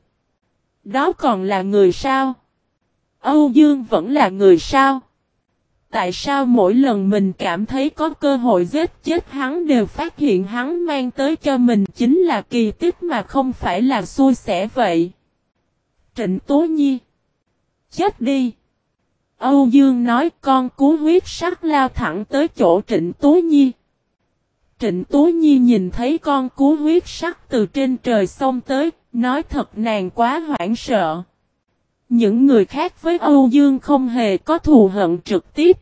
Đó còn là người sao? Âu Dương vẫn là người sao? Tại sao mỗi lần mình cảm thấy có cơ hội giết chết hắn đều phát hiện hắn mang tới cho mình chính là kỳ tích mà không phải là xui xẻ vậy? Trịnh Tố Nhi Chết đi! Âu Dương nói con cú huyết sắc lao thẳng tới chỗ Trịnh Tố Nhi. Trịnh Tố Nhi nhìn thấy con cú huyết sắc từ trên trời xông tới, nói thật nàng quá hoảng sợ. Những người khác với Âu Dương không hề có thù hận trực tiếp.